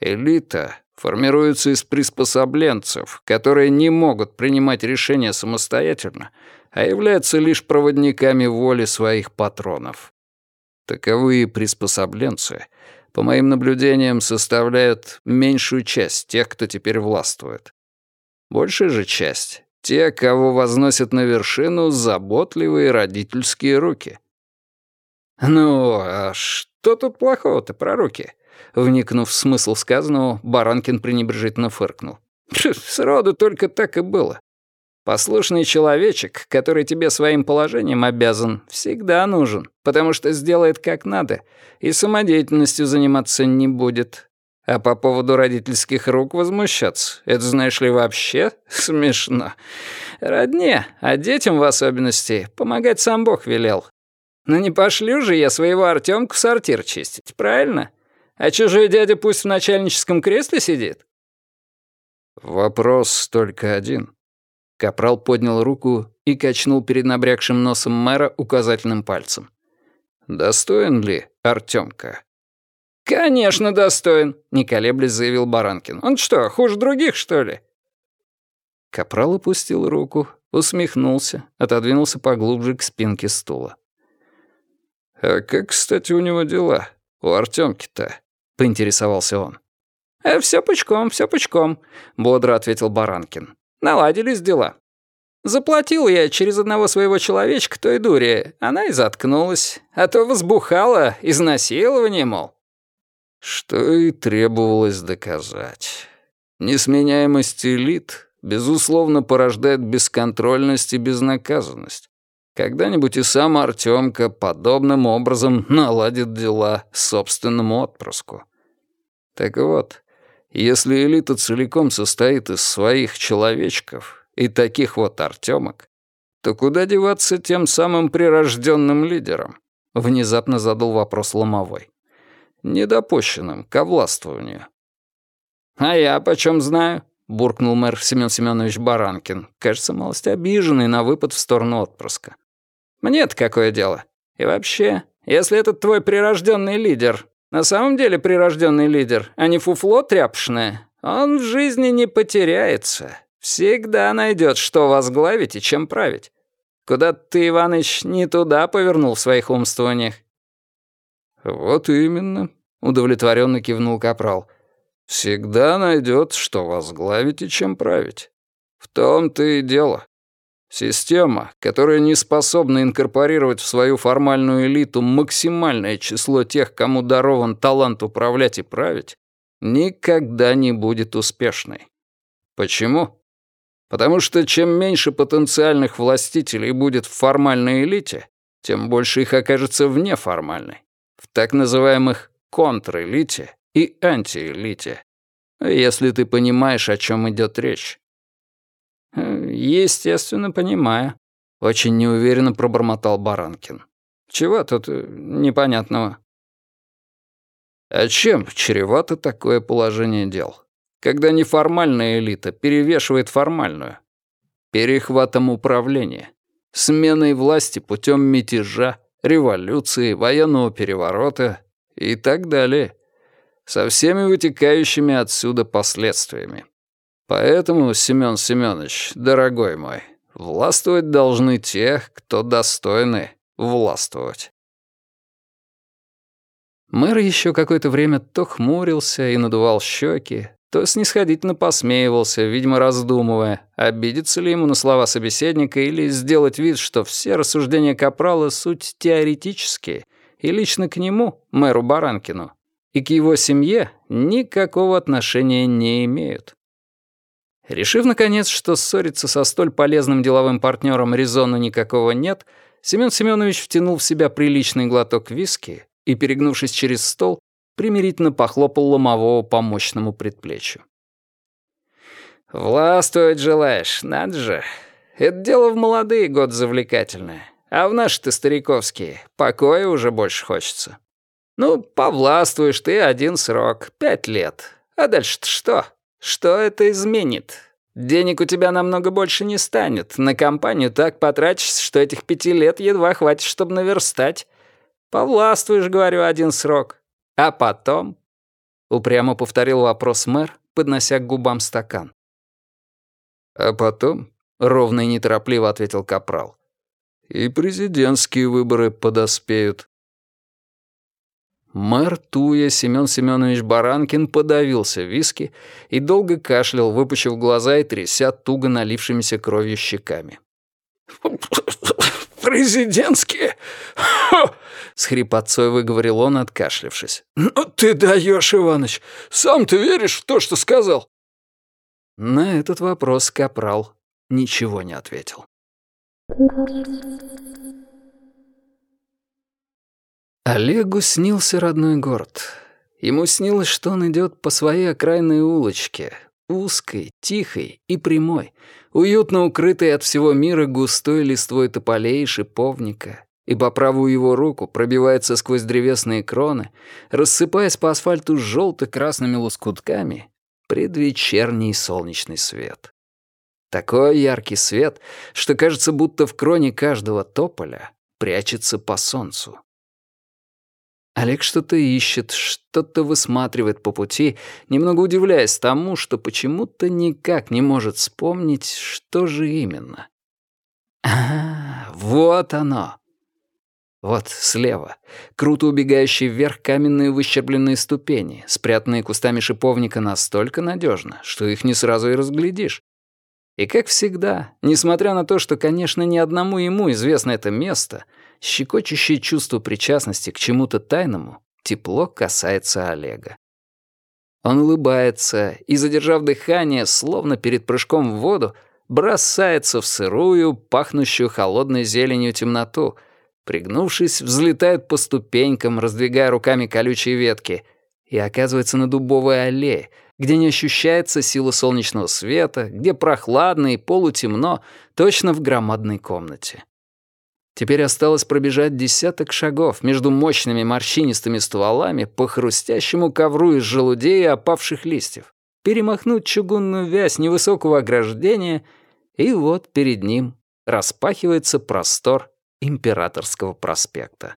Элита формируется из приспособленцев, которые не могут принимать решения самостоятельно, а являются лишь проводниками воли своих патронов. Таковые приспособленцы — по моим наблюдениям, составляют меньшую часть тех, кто теперь властвует. Большая же часть — те, кого возносят на вершину заботливые родительские руки. «Ну, а что тут плохого-то про руки?» Вникнув в смысл сказанного, Баранкин пренебрежительно фыркнул. «Сроду только так и было. Послушный человечек, который тебе своим положением обязан, всегда нужен, потому что сделает как надо и самодеятельностью заниматься не будет. А по поводу родительских рук возмущаться, это, знаешь ли, вообще смешно. Родне, а детям в особенности, помогать сам Бог велел. Но не пошлю же я своего Артемку сортир чистить, правильно? А чужой дядя пусть в начальническом кресле сидит. Вопрос только один. Капрал поднял руку и качнул перед набрякшим носом мэра указательным пальцем. «Достоин ли Артёмка?» «Конечно достоин», — не колеблясь заявил Баранкин. «Он что, хуже других, что ли?» Капрал опустил руку, усмехнулся, отодвинулся поглубже к спинке стула. «А как, кстати, у него дела? У Артёмки-то?» — поинтересовался он. «Э, «Всё пучком, всё пучком», — бодро ответил Баранкин. Наладились дела. Заплатил я через одного своего человечка той дуре, она и заткнулась, а то возбухала, изнасилование, мол. Что и требовалось доказать. Несменяемость элит, безусловно, порождает бесконтрольность и безнаказанность. Когда-нибудь и сам Артемка подобным образом наладит дела собственному отпрыску. Так вот, если элита целиком состоит из своих человечков и таких вот Артемок, то куда деваться тем самым прирожденным лидерам? Внезапно задал вопрос Ломовой. Недопущенным ко властвованию. «А я почем знаю?» — буркнул мэр Семен Семенович Баранкин, кажется, малость обиженный на выпад в сторону отпрыска. «Мне-то какое дело? И вообще, если этот твой прирожденный лидер, на самом деле прирожденный лидер, а не фуфло тряпшное, он в жизни не потеряется. Всегда найдет, что возглавить и чем править. Куда ты, Иваныч, не туда повернул в своих умствованиях». «Вот именно», — удовлетворенно кивнул Капрал. «Всегда найдет, что возглавить и чем править. В том-то и дело. Система, которая не способна инкорпорировать в свою формальную элиту максимальное число тех, кому дарован талант управлять и править, никогда не будет успешной. Почему? Потому что чем меньше потенциальных властителей будет в формальной элите, тем больше их окажется в так называемых контрэлите и антиэлите, если ты понимаешь, о чем идет речь. «Естественно, понимаю», — очень неуверенно пробормотал Баранкин. «Чего тут э, непонятного?» А чем чревато такое положение дел? Когда неформальная элита перевешивает формальную. Перехватом управления, сменой власти путем мятежа, революции, военного переворота и так далее. Со всеми вытекающими отсюда последствиями. Поэтому, Семен Семенович, дорогой мой, властвовать должны те, кто достойны властвовать. Мэр еще какое-то время то хмурился и надувал щеки, то снисходительно посмеивался, видимо, раздумывая, обидеться ли ему на слова собеседника или сделать вид, что все рассуждения Капрала — суть теоретические, и лично к нему, мэру Баранкину, и к его семье никакого отношения не имеют. Решив, наконец, что ссориться со столь полезным деловым партнером резона никакого нет, Семен Семенович втянул в себя приличный глоток виски и, перегнувшись через стол, примирительно похлопал ломового по мощному предплечью. «Властвовать желаешь, надо же. Это дело в молодые год завлекательное, а в наши-то стариковские покоя уже больше хочется. Ну, повластвуешь ты один срок, пять лет. А дальше-то что?» Что это изменит? Денег у тебя намного больше не станет. На компанию так потратишься, что этих пяти лет едва хватит, чтобы наверстать. Повластвуешь, говорю, один срок. А потом...» Упрямо повторил вопрос мэр, поднося к губам стакан. «А потом...» — ровно и неторопливо ответил Капрал. «И президентские выборы подоспеют. Мэр Туя Семен Семенович Баранкин подавился виски и долго кашлял, выпучив глаза и тряся туго налившимися кровью щеками. «Президентские?» — с хрипотцой выговорил он, откашлявшись. «Ну ты даешь, Иваныч! Сам ты веришь в то, что сказал?» На этот вопрос Капрал ничего не ответил. Олегу снился родной город. Ему снилось, что он идет по своей окраинной улочке, узкой, тихой и прямой, уютно укрытой от всего мира густой листвой тополей и шиповника, и по правую его руку пробивается сквозь древесные кроны, рассыпаясь по асфальту желто-красными лоскутками, предвечерний солнечный свет. Такой яркий свет, что кажется, будто в кроне каждого тополя прячется по солнцу. Олег что-то ищет, что-то высматривает по пути, немного удивляясь тому, что почему-то никак не может вспомнить, что же именно. А, вот оно. Вот слева, круто убегающие вверх каменные выщербленные ступени, спрятанные кустами шиповника настолько надежно, что их не сразу и разглядишь. И как всегда, несмотря на то, что, конечно, ни одному ему известно это место — щекочущее чувство причастности к чему-то тайному тепло касается Олега. Он улыбается и, задержав дыхание, словно перед прыжком в воду, бросается в сырую, пахнущую холодной зеленью темноту, пригнувшись, взлетает по ступенькам, раздвигая руками колючие ветки, и оказывается на дубовой аллее, где не ощущается сила солнечного света, где прохладно и полутемно, точно в громадной комнате. Теперь осталось пробежать десяток шагов между мощными морщинистыми стволами по хрустящему ковру из желудей и опавших листьев, перемахнуть чугунную вязь невысокого ограждения, и вот перед ним распахивается простор Императорского проспекта.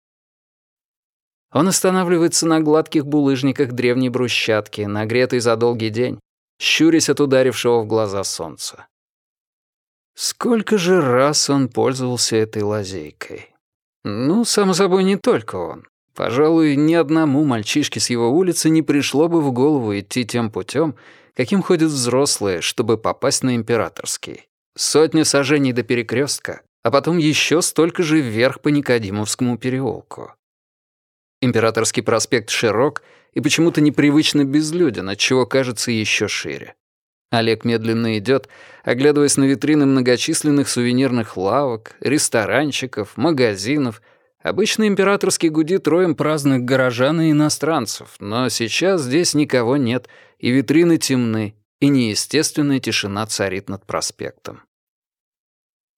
Он останавливается на гладких булыжниках древней брусчатки, нагретой за долгий день, щурясь от ударившего в глаза солнца. Сколько же раз он пользовался этой лазейкой? Ну, само собой, не только он. Пожалуй, ни одному мальчишке с его улицы не пришло бы в голову идти тем путем, каким ходят взрослые, чтобы попасть на Императорский. Сотня сажений до перекрестка, а потом еще столько же вверх по Никодимовскому переулку. Императорский проспект широк и почему-то непривычно безлюден, отчего кажется еще шире. Олег медленно идет, оглядываясь на витрины многочисленных сувенирных лавок, ресторанчиков, магазинов. Обычно императорский гудит роем праздных горожан и иностранцев, но сейчас здесь никого нет, и витрины темны, и неестественная тишина царит над проспектом.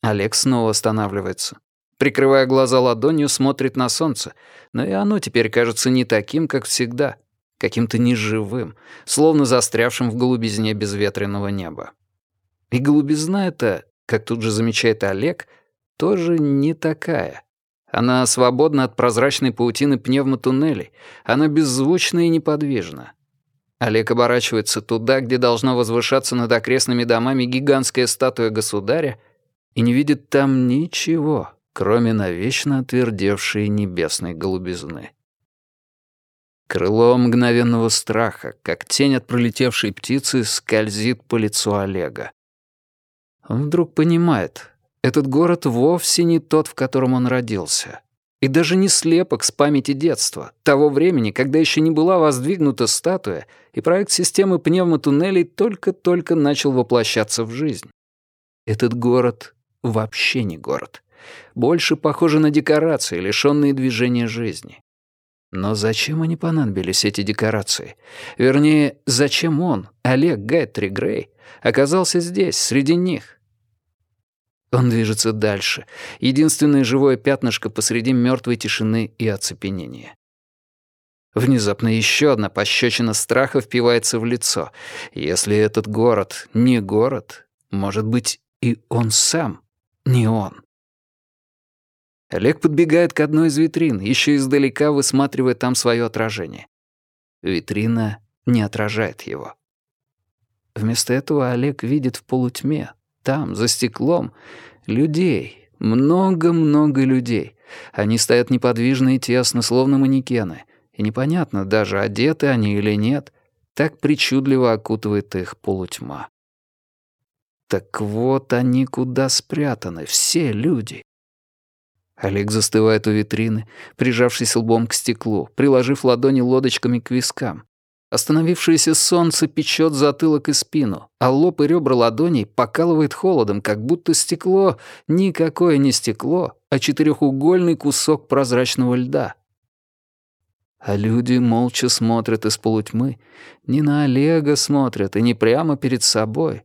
Олег снова останавливается. Прикрывая глаза ладонью, смотрит на солнце, но и оно теперь кажется не таким, как всегда, каким-то неживым, словно застрявшим в голубизне безветренного неба. И голубизна эта, как тут же замечает Олег, тоже не такая. Она свободна от прозрачной паутины пневмотуннелей, она беззвучна и неподвижна. Олег оборачивается туда, где должна возвышаться над окрестными домами гигантская статуя государя, и не видит там ничего, кроме навечно отвердевшей небесной голубизны. Крыло мгновенного страха, как тень от пролетевшей птицы, скользит по лицу Олега. Он вдруг понимает, этот город вовсе не тот, в котором он родился. И даже не слепок с памяти детства, того времени, когда еще не была воздвигнута статуя, и проект системы пневмотуннелей только-только начал воплощаться в жизнь. Этот город вообще не город больше похожи на декорации, лишённые движения жизни. Но зачем они понадобились, эти декорации? Вернее, зачем он, Олег Гайтри Грей, оказался здесь, среди них? Он движется дальше, единственное живое пятнышко посреди мёртвой тишины и оцепенения. Внезапно ещё одна пощечина страха впивается в лицо. Если этот город не город, может быть, и он сам не он. Олег подбегает к одной из витрин, еще издалека высматривая там свое отражение. Витрина не отражает его. Вместо этого Олег видит в полутьме, там, за стеклом, людей, много-много людей. Они стоят неподвижно и тесно, словно манекены, и непонятно даже, одеты они или нет, так причудливо окутывает их полутьма. Так вот они куда спрятаны, все люди. Олег застывает у витрины, прижавшись лбом к стеклу, приложив ладони лодочками к вискам. Остановившееся солнце печет затылок и спину, а лоб и ребра ладоней покалывает холодом, как будто стекло никакое не стекло, а четырехугольный кусок прозрачного льда. А люди молча смотрят из полутьмы, не на Олега смотрят и не прямо перед собой,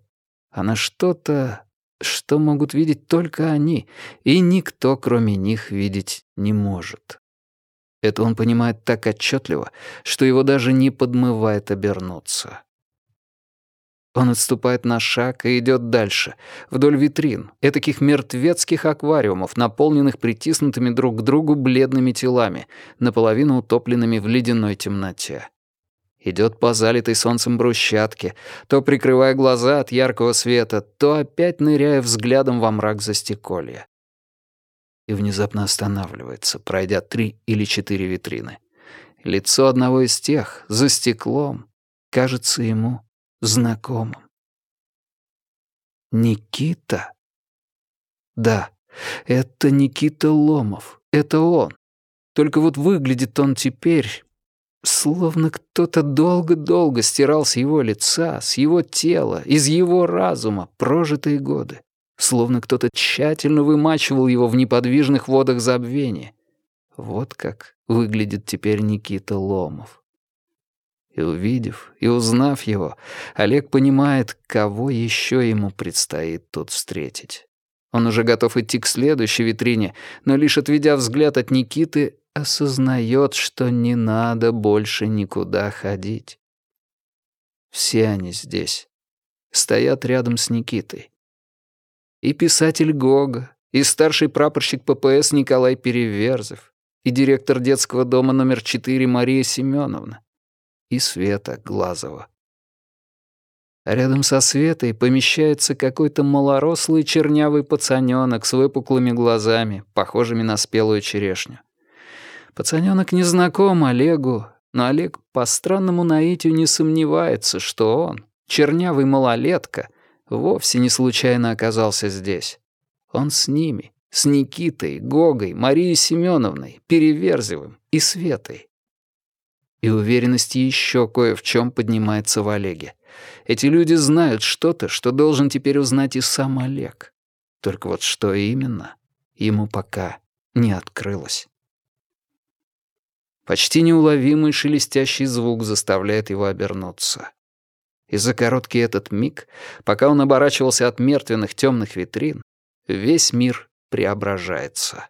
а на что-то что могут видеть только они, и никто, кроме них, видеть не может. Это он понимает так отчетливо, что его даже не подмывает обернуться. Он отступает на шаг и идет дальше, вдоль витрин, этаких мертвецких аквариумов, наполненных притиснутыми друг к другу бледными телами, наполовину утопленными в ледяной темноте идет по залитой солнцем брусчатке, то прикрывая глаза от яркого света, то опять ныряя взглядом во мрак застеколья. И внезапно останавливается, пройдя три или четыре витрины. Лицо одного из тех, за стеклом, кажется ему знакомым. Никита? Да, это Никита Ломов, это он. Только вот выглядит он теперь Словно кто-то долго-долго стирал с его лица, с его тела, из его разума прожитые годы. Словно кто-то тщательно вымачивал его в неподвижных водах забвения. Вот как выглядит теперь Никита Ломов. И увидев, и узнав его, Олег понимает, кого еще ему предстоит тут встретить. Он уже готов идти к следующей витрине, но лишь отведя взгляд от Никиты, осознает, что не надо больше никуда ходить. Все они здесь. Стоят рядом с Никитой. И писатель Гога, и старший прапорщик ППС Николай Переверзев, и директор детского дома номер 4 Мария Семеновна, и Света Глазова. Рядом со Светой помещается какой-то малорослый чернявый пацанёнок с выпуклыми глазами, похожими на спелую черешню. Пацанёнок не знаком Олегу, но Олег по странному наитию не сомневается, что он, чернявый малолетка, вовсе не случайно оказался здесь. Он с ними, с Никитой, Гогой, Марией Семеновной, Переверзевым и Светой. И уверенность еще кое в чем поднимается в Олеге. Эти люди знают что-то, что должен теперь узнать и сам Олег. Только вот что именно, ему пока не открылось. Почти неуловимый шелестящий звук заставляет его обернуться. И за короткий этот миг, пока он оборачивался от мертвенных темных витрин, весь мир преображается.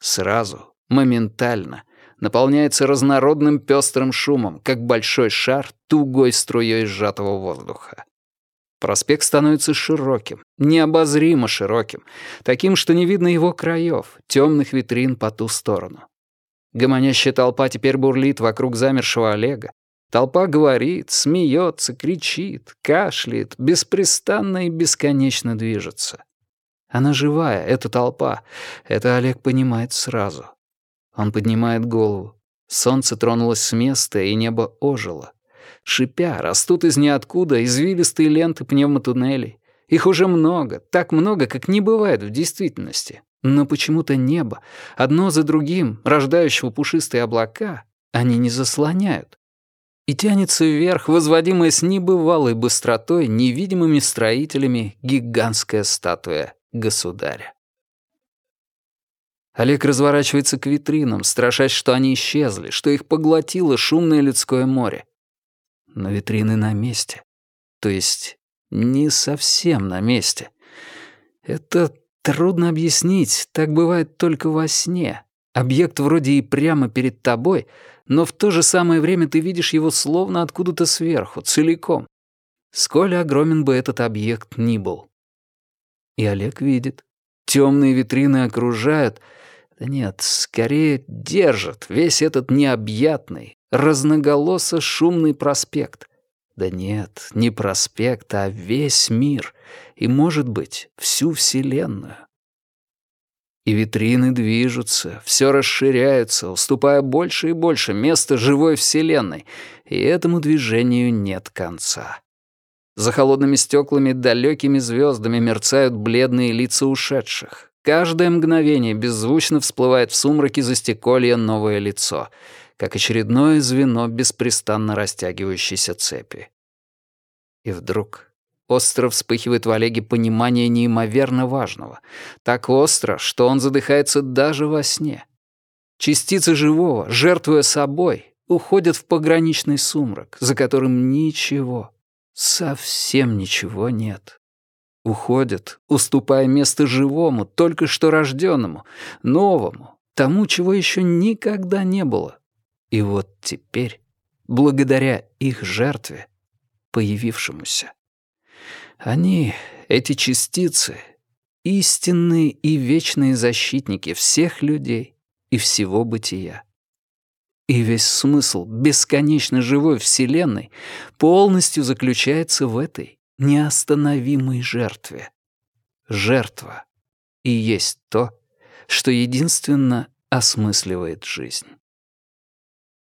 Сразу, моментально, наполняется разнородным пестрым шумом, как большой шар тугой струей сжатого воздуха. Проспект становится широким, необозримо широким, таким, что не видно его краев, темных витрин по ту сторону. Гомонящая толпа теперь бурлит вокруг замершего Олега. Толпа говорит, смеется, кричит, кашляет, беспрестанно и бесконечно движется. Она живая, эта толпа. Это Олег понимает сразу. Он поднимает голову. Солнце тронулось с места, и небо ожило. Шипя, растут из ниоткуда извилистые ленты пневмотуннелей. Их уже много, так много, как не бывает в действительности. Но почему-то небо, одно за другим, рождающего пушистые облака, они не заслоняют. И тянется вверх, возводимая с небывалой быстротой невидимыми строителями гигантская статуя государя. Олег разворачивается к витринам, страшась, что они исчезли, что их поглотило шумное людское море. Но витрины на месте. То есть не совсем на месте. Это трудно объяснить, так бывает только во сне. Объект вроде и прямо перед тобой, но в то же самое время ты видишь его словно откуда-то сверху, целиком. Сколь огромен бы этот объект ни был. И Олег видит. Темные витрины окружают — да нет, скорее держит весь этот необъятный, разноголосо шумный проспект. Да нет, не проспект, а весь мир. И, может быть, всю Вселенную. И витрины движутся, все расширяются, уступая больше и больше места живой Вселенной, и этому движению нет конца. За холодными стеклами далекими звездами мерцают бледные лица ушедших. Каждое мгновение беззвучно всплывает в сумраке застеколья новое лицо, как очередное звено беспрестанно растягивающейся цепи. И вдруг остро вспыхивает в Олеге понимание неимоверно важного. Так остро, что он задыхается даже во сне. Частицы живого, жертвуя собой, уходят в пограничный сумрак, за которым ничего, совсем ничего нет. Уходят, уступая место живому, только что рожденному, новому, тому, чего еще никогда не было. И вот теперь, благодаря их жертве, появившемуся, они, эти частицы, истинные и вечные защитники всех людей и всего бытия. И весь смысл бесконечно живой Вселенной полностью заключается в этой неостановимой жертве. Жертва и есть то, что единственно осмысливает жизнь.